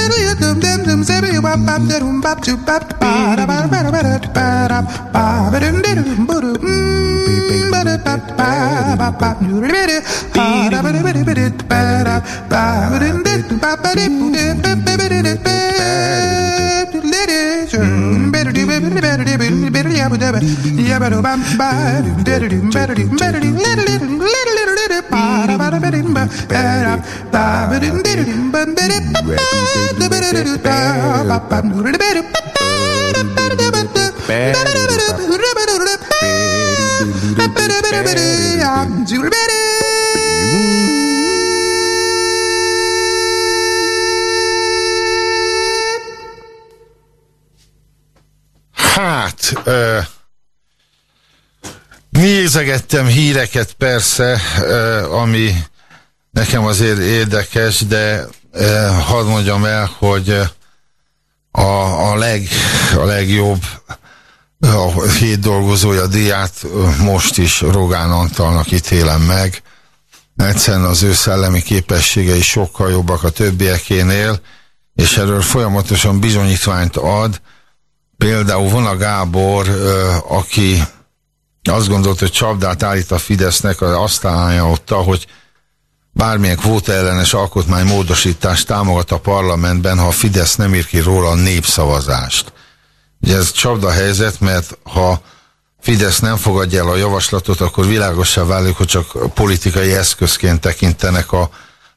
dum dum dum zibi wap bap dum bap dum bap ba da ba da ba da ba da ba ba dum dum bu dum ba da ba ba ba ba dum dum ba da ba da ba da ba da ba ba dum dum ba ba dum dum ba ba ba da ba Better do better do better do better do better do better do better do better do better do better do Hát, ö, nézegettem híreket persze, ö, ami nekem azért érdekes, de ö, hadd mondjam el, hogy a, a, leg, a legjobb a hét dolgozója diát most is Rogán Antalnak ítélem meg. Egyszerűen az ő szellemi képességei sokkal jobbak a többiekénél, és erről folyamatosan bizonyítványt ad, Például van a Gábor, aki azt gondolt, hogy csapdát állít a Fidesznek, azt ajánlotta, hogy bármilyen kvóta ellenes alkotmánymódosítást támogat a parlamentben, ha a Fidesz nem ír ki róla a népszavazást. Ugye ez csapda helyzet, mert ha Fidesz nem fogadja el a javaslatot, akkor világosá válik, hogy csak politikai eszközként tekintenek a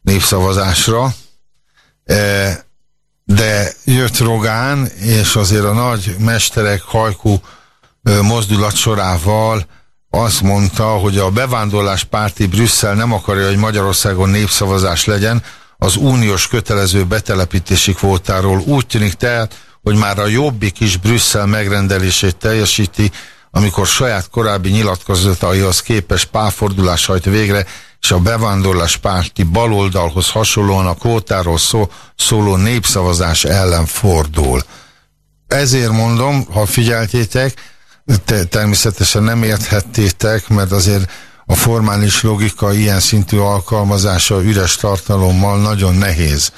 népszavazásra. E, de jött Rogán, és azért a nagy mesterek hajkú mozdulat sorával azt mondta, hogy a bevándorlás párti Brüsszel nem akarja, hogy Magyarországon népszavazás legyen, az uniós kötelező betelepítési kvótáról úgy tűnik tehát, hogy már a jobbik is Brüsszel megrendelését teljesíti, amikor saját korábbi nyilatkozataihoz képes pálfordulás hajt végre, és a bevándorlás párti baloldalhoz hasonlóan a kvótáról szó, szóló népszavazás ellen fordul. Ezért mondom, ha figyeltétek, te, természetesen nem érthettétek, mert azért a formális logika ilyen szintű alkalmazása üres tartalommal nagyon nehéz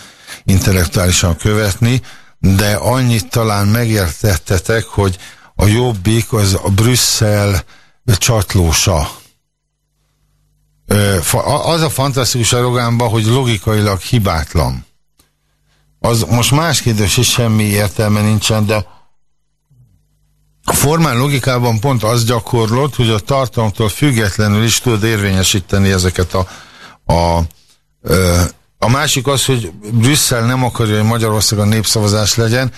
intellektuálisan követni, de annyit talán megértettetek, hogy a jobbik az a Brüsszel csatlósa az a fantasztikus a Rogánban, hogy logikailag hibátlan. Az most más kérdés is semmi értelme nincsen, de a formál logikában pont az gyakorlott, hogy a tartalomtól függetlenül is tud érvényesíteni ezeket a, a, a másik az, hogy Brüsszel nem akarja, hogy Magyarországon népszavazás legyen,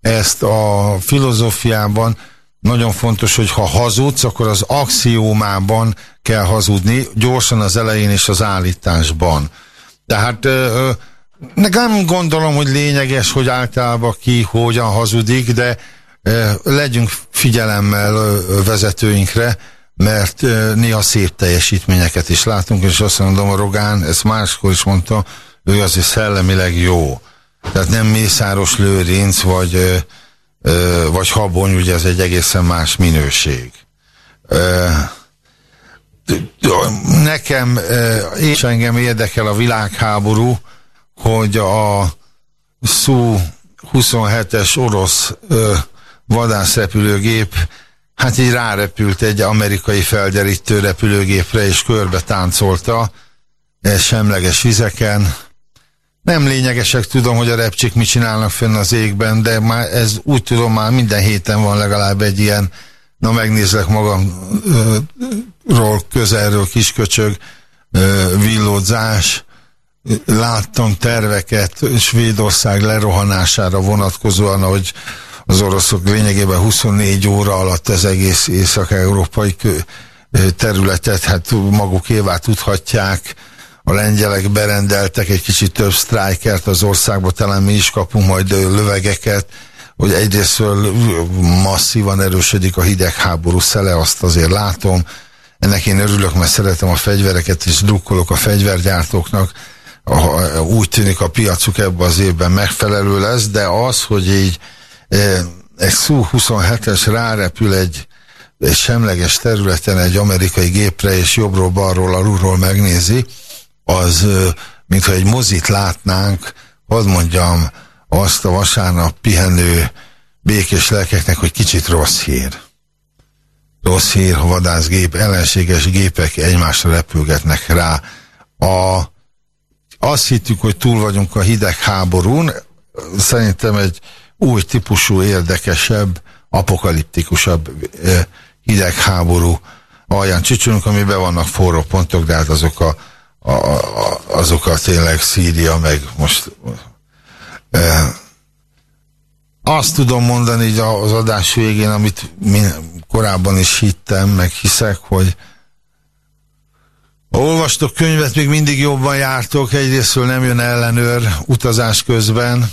ezt a filozófiában nagyon fontos, hogy ha hazudsz, akkor az axiómában kell hazudni, gyorsan az elején és az állításban. Tehát nem gondolom, hogy lényeges, hogy általában ki hogyan hazudik, de legyünk figyelemmel vezetőinkre, mert néha szép teljesítményeket is látunk, és azt mondom, a Rogán, ezt máskor is mondta, ő azért szellemileg jó. Tehát nem Mészáros Lőrinc, vagy vagy habony, ugye ez egy egészen más minőség. Nekem és engem érdekel a világháború, hogy a Szú 27-es orosz vadászrepülőgép. Hát így rárepült egy amerikai felderítő repülőgépre, és körbe táncolta semleges vizeken, nem lényegesek, tudom, hogy a repcsik mit csinálnak fenn az égben, de már ez úgy tudom, már minden héten van legalább egy ilyen, na megnézlek magamról közelről kisköcsög, villódzás, láttam terveket Svédország lerohanására vonatkozóan, hogy az oroszok lényegében 24 óra alatt az egész észak-európai területet hát magukévá tudhatják, a lengyelek berendeltek egy kicsit több sztrájkert az országba, talán mi is kapunk majd lövegeket, hogy egyrésztről masszívan erősödik a hidegháború szele, azt azért látom. Ennek én örülök, mert szeretem a fegyvereket, és drukkolok a fegyvergyártóknak. Úgy tűnik a piacuk ebben az évben megfelelő lesz, de az, hogy így egy Su-27-es rárepül egy, egy semleges területen egy amerikai gépre, és jobbról-balról alulról megnézi, az, mintha egy mozit látnánk, hadd mondjam, azt a vasárnap pihenő békés lelkeknek, hogy kicsit rossz hír. Rossz hír, ha vadászgép, ellenséges gépek egymásra repülgetnek rá. A, azt hittük, hogy túl vagyunk a hideg háborún, szerintem egy új típusú, érdekesebb, apokaliptikusabb hidegháború alján csücsülünk, amiben vannak forró pontok, de hát azok a, a, a, azok a tényleg Szíria, meg most e, azt tudom mondani így az adás végén, amit korábban is hittem, meg hiszek, hogy ha olvastok könyvet, még mindig jobban jártok, egyrésztről nem jön ellenőr utazás közben,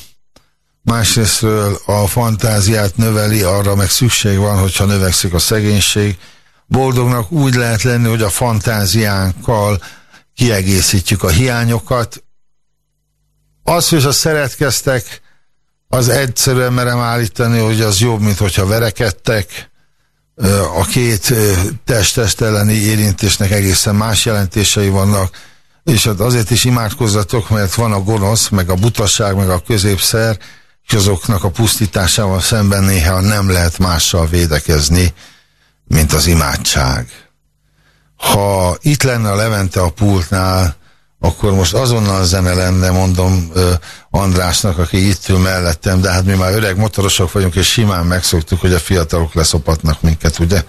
másrésztről a fantáziát növeli, arra meg szükség van, hogyha növekszik a szegénység. Boldognak úgy lehet lenni, hogy a fantáziánkkal kiegészítjük a hiányokat. Az, hogy a szeretkeztek, az egyszerűen merem állítani, hogy az jobb, mint hogyha verekedtek. A két test-test elleni érintésnek egészen más jelentései vannak, és hát azért is imádkozzatok, mert van a gonosz, meg a butaság, meg a középszer, azoknak a pusztításával szemben néha nem lehet mással védekezni, mint az imádság. Ha itt lenne a Levente a pultnál, akkor most azonnal zene lenne, mondom Andrásnak, aki itt ül mellettem, de hát mi már öreg motorosok vagyunk, és simán megszoktuk, hogy a fiatalok leszopatnak minket, ugye?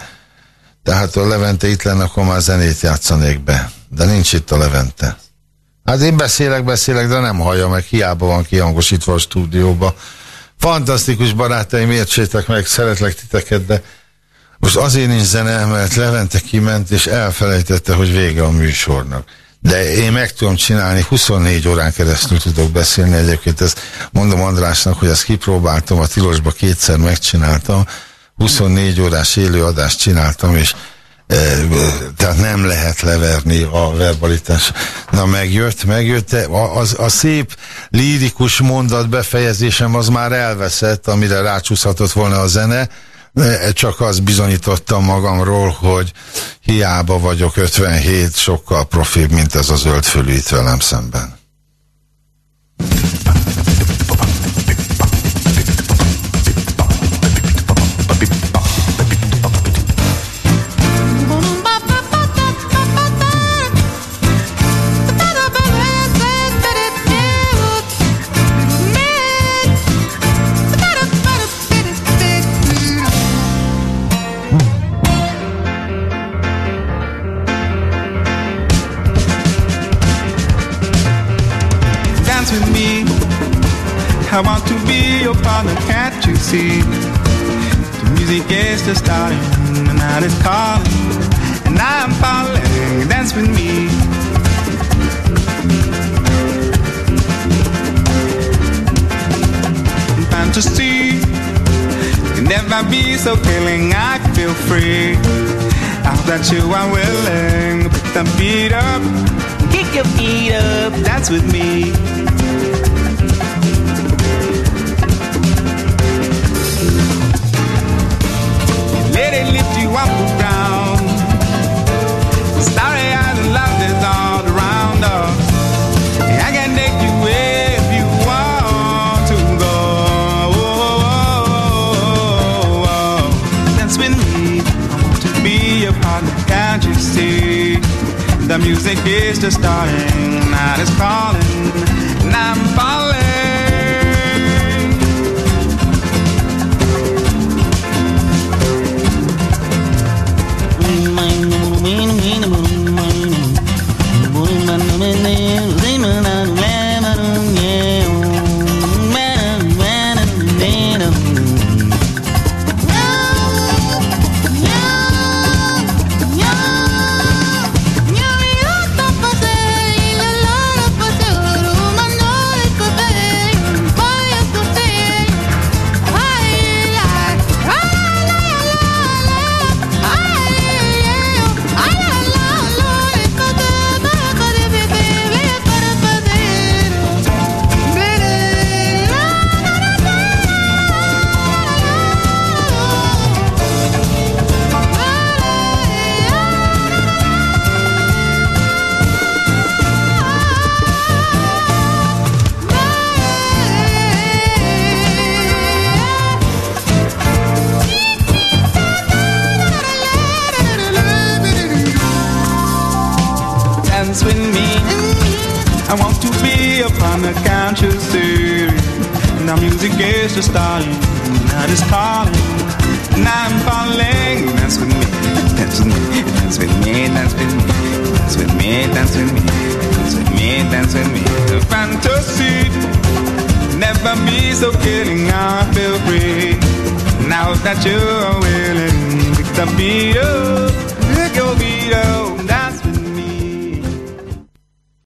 Tehát a Levente itt lenne, akkor már zenét játszanék be. De nincs itt a Levente. Hát én beszélek, beszélek, de nem hallja meg, hiába van kihangosítva a stúdióba. Fantasztikus barátaim, értsétek meg, szeretlek titeket, de most azért nincs zene, mert Levente kiment, és elfelejtette, hogy vége a műsornak. De én meg tudom csinálni, 24 órán keresztül tudok beszélni egyébként, ezt mondom Andrásnak, hogy ezt kipróbáltam, a Tilosba kétszer megcsináltam, 24 órás élőadást csináltam, és tehát nem lehet leverni a verbalitás. Na megjött, megjött, az, a szép lírikus mondat befejezésem az már elveszett, amire rácsúszhatott volna a zene, csak azt bizonyítottam magamról, hogy hiába vagyok 57, sokkal profibb, mint ez a zöld fölű velem szemben. So killing, I feel free. Now that you are willing, pick the beat up, kick your feet up, dance with me. Let it lift you off music is just starting. Night is calling. And I'm falling.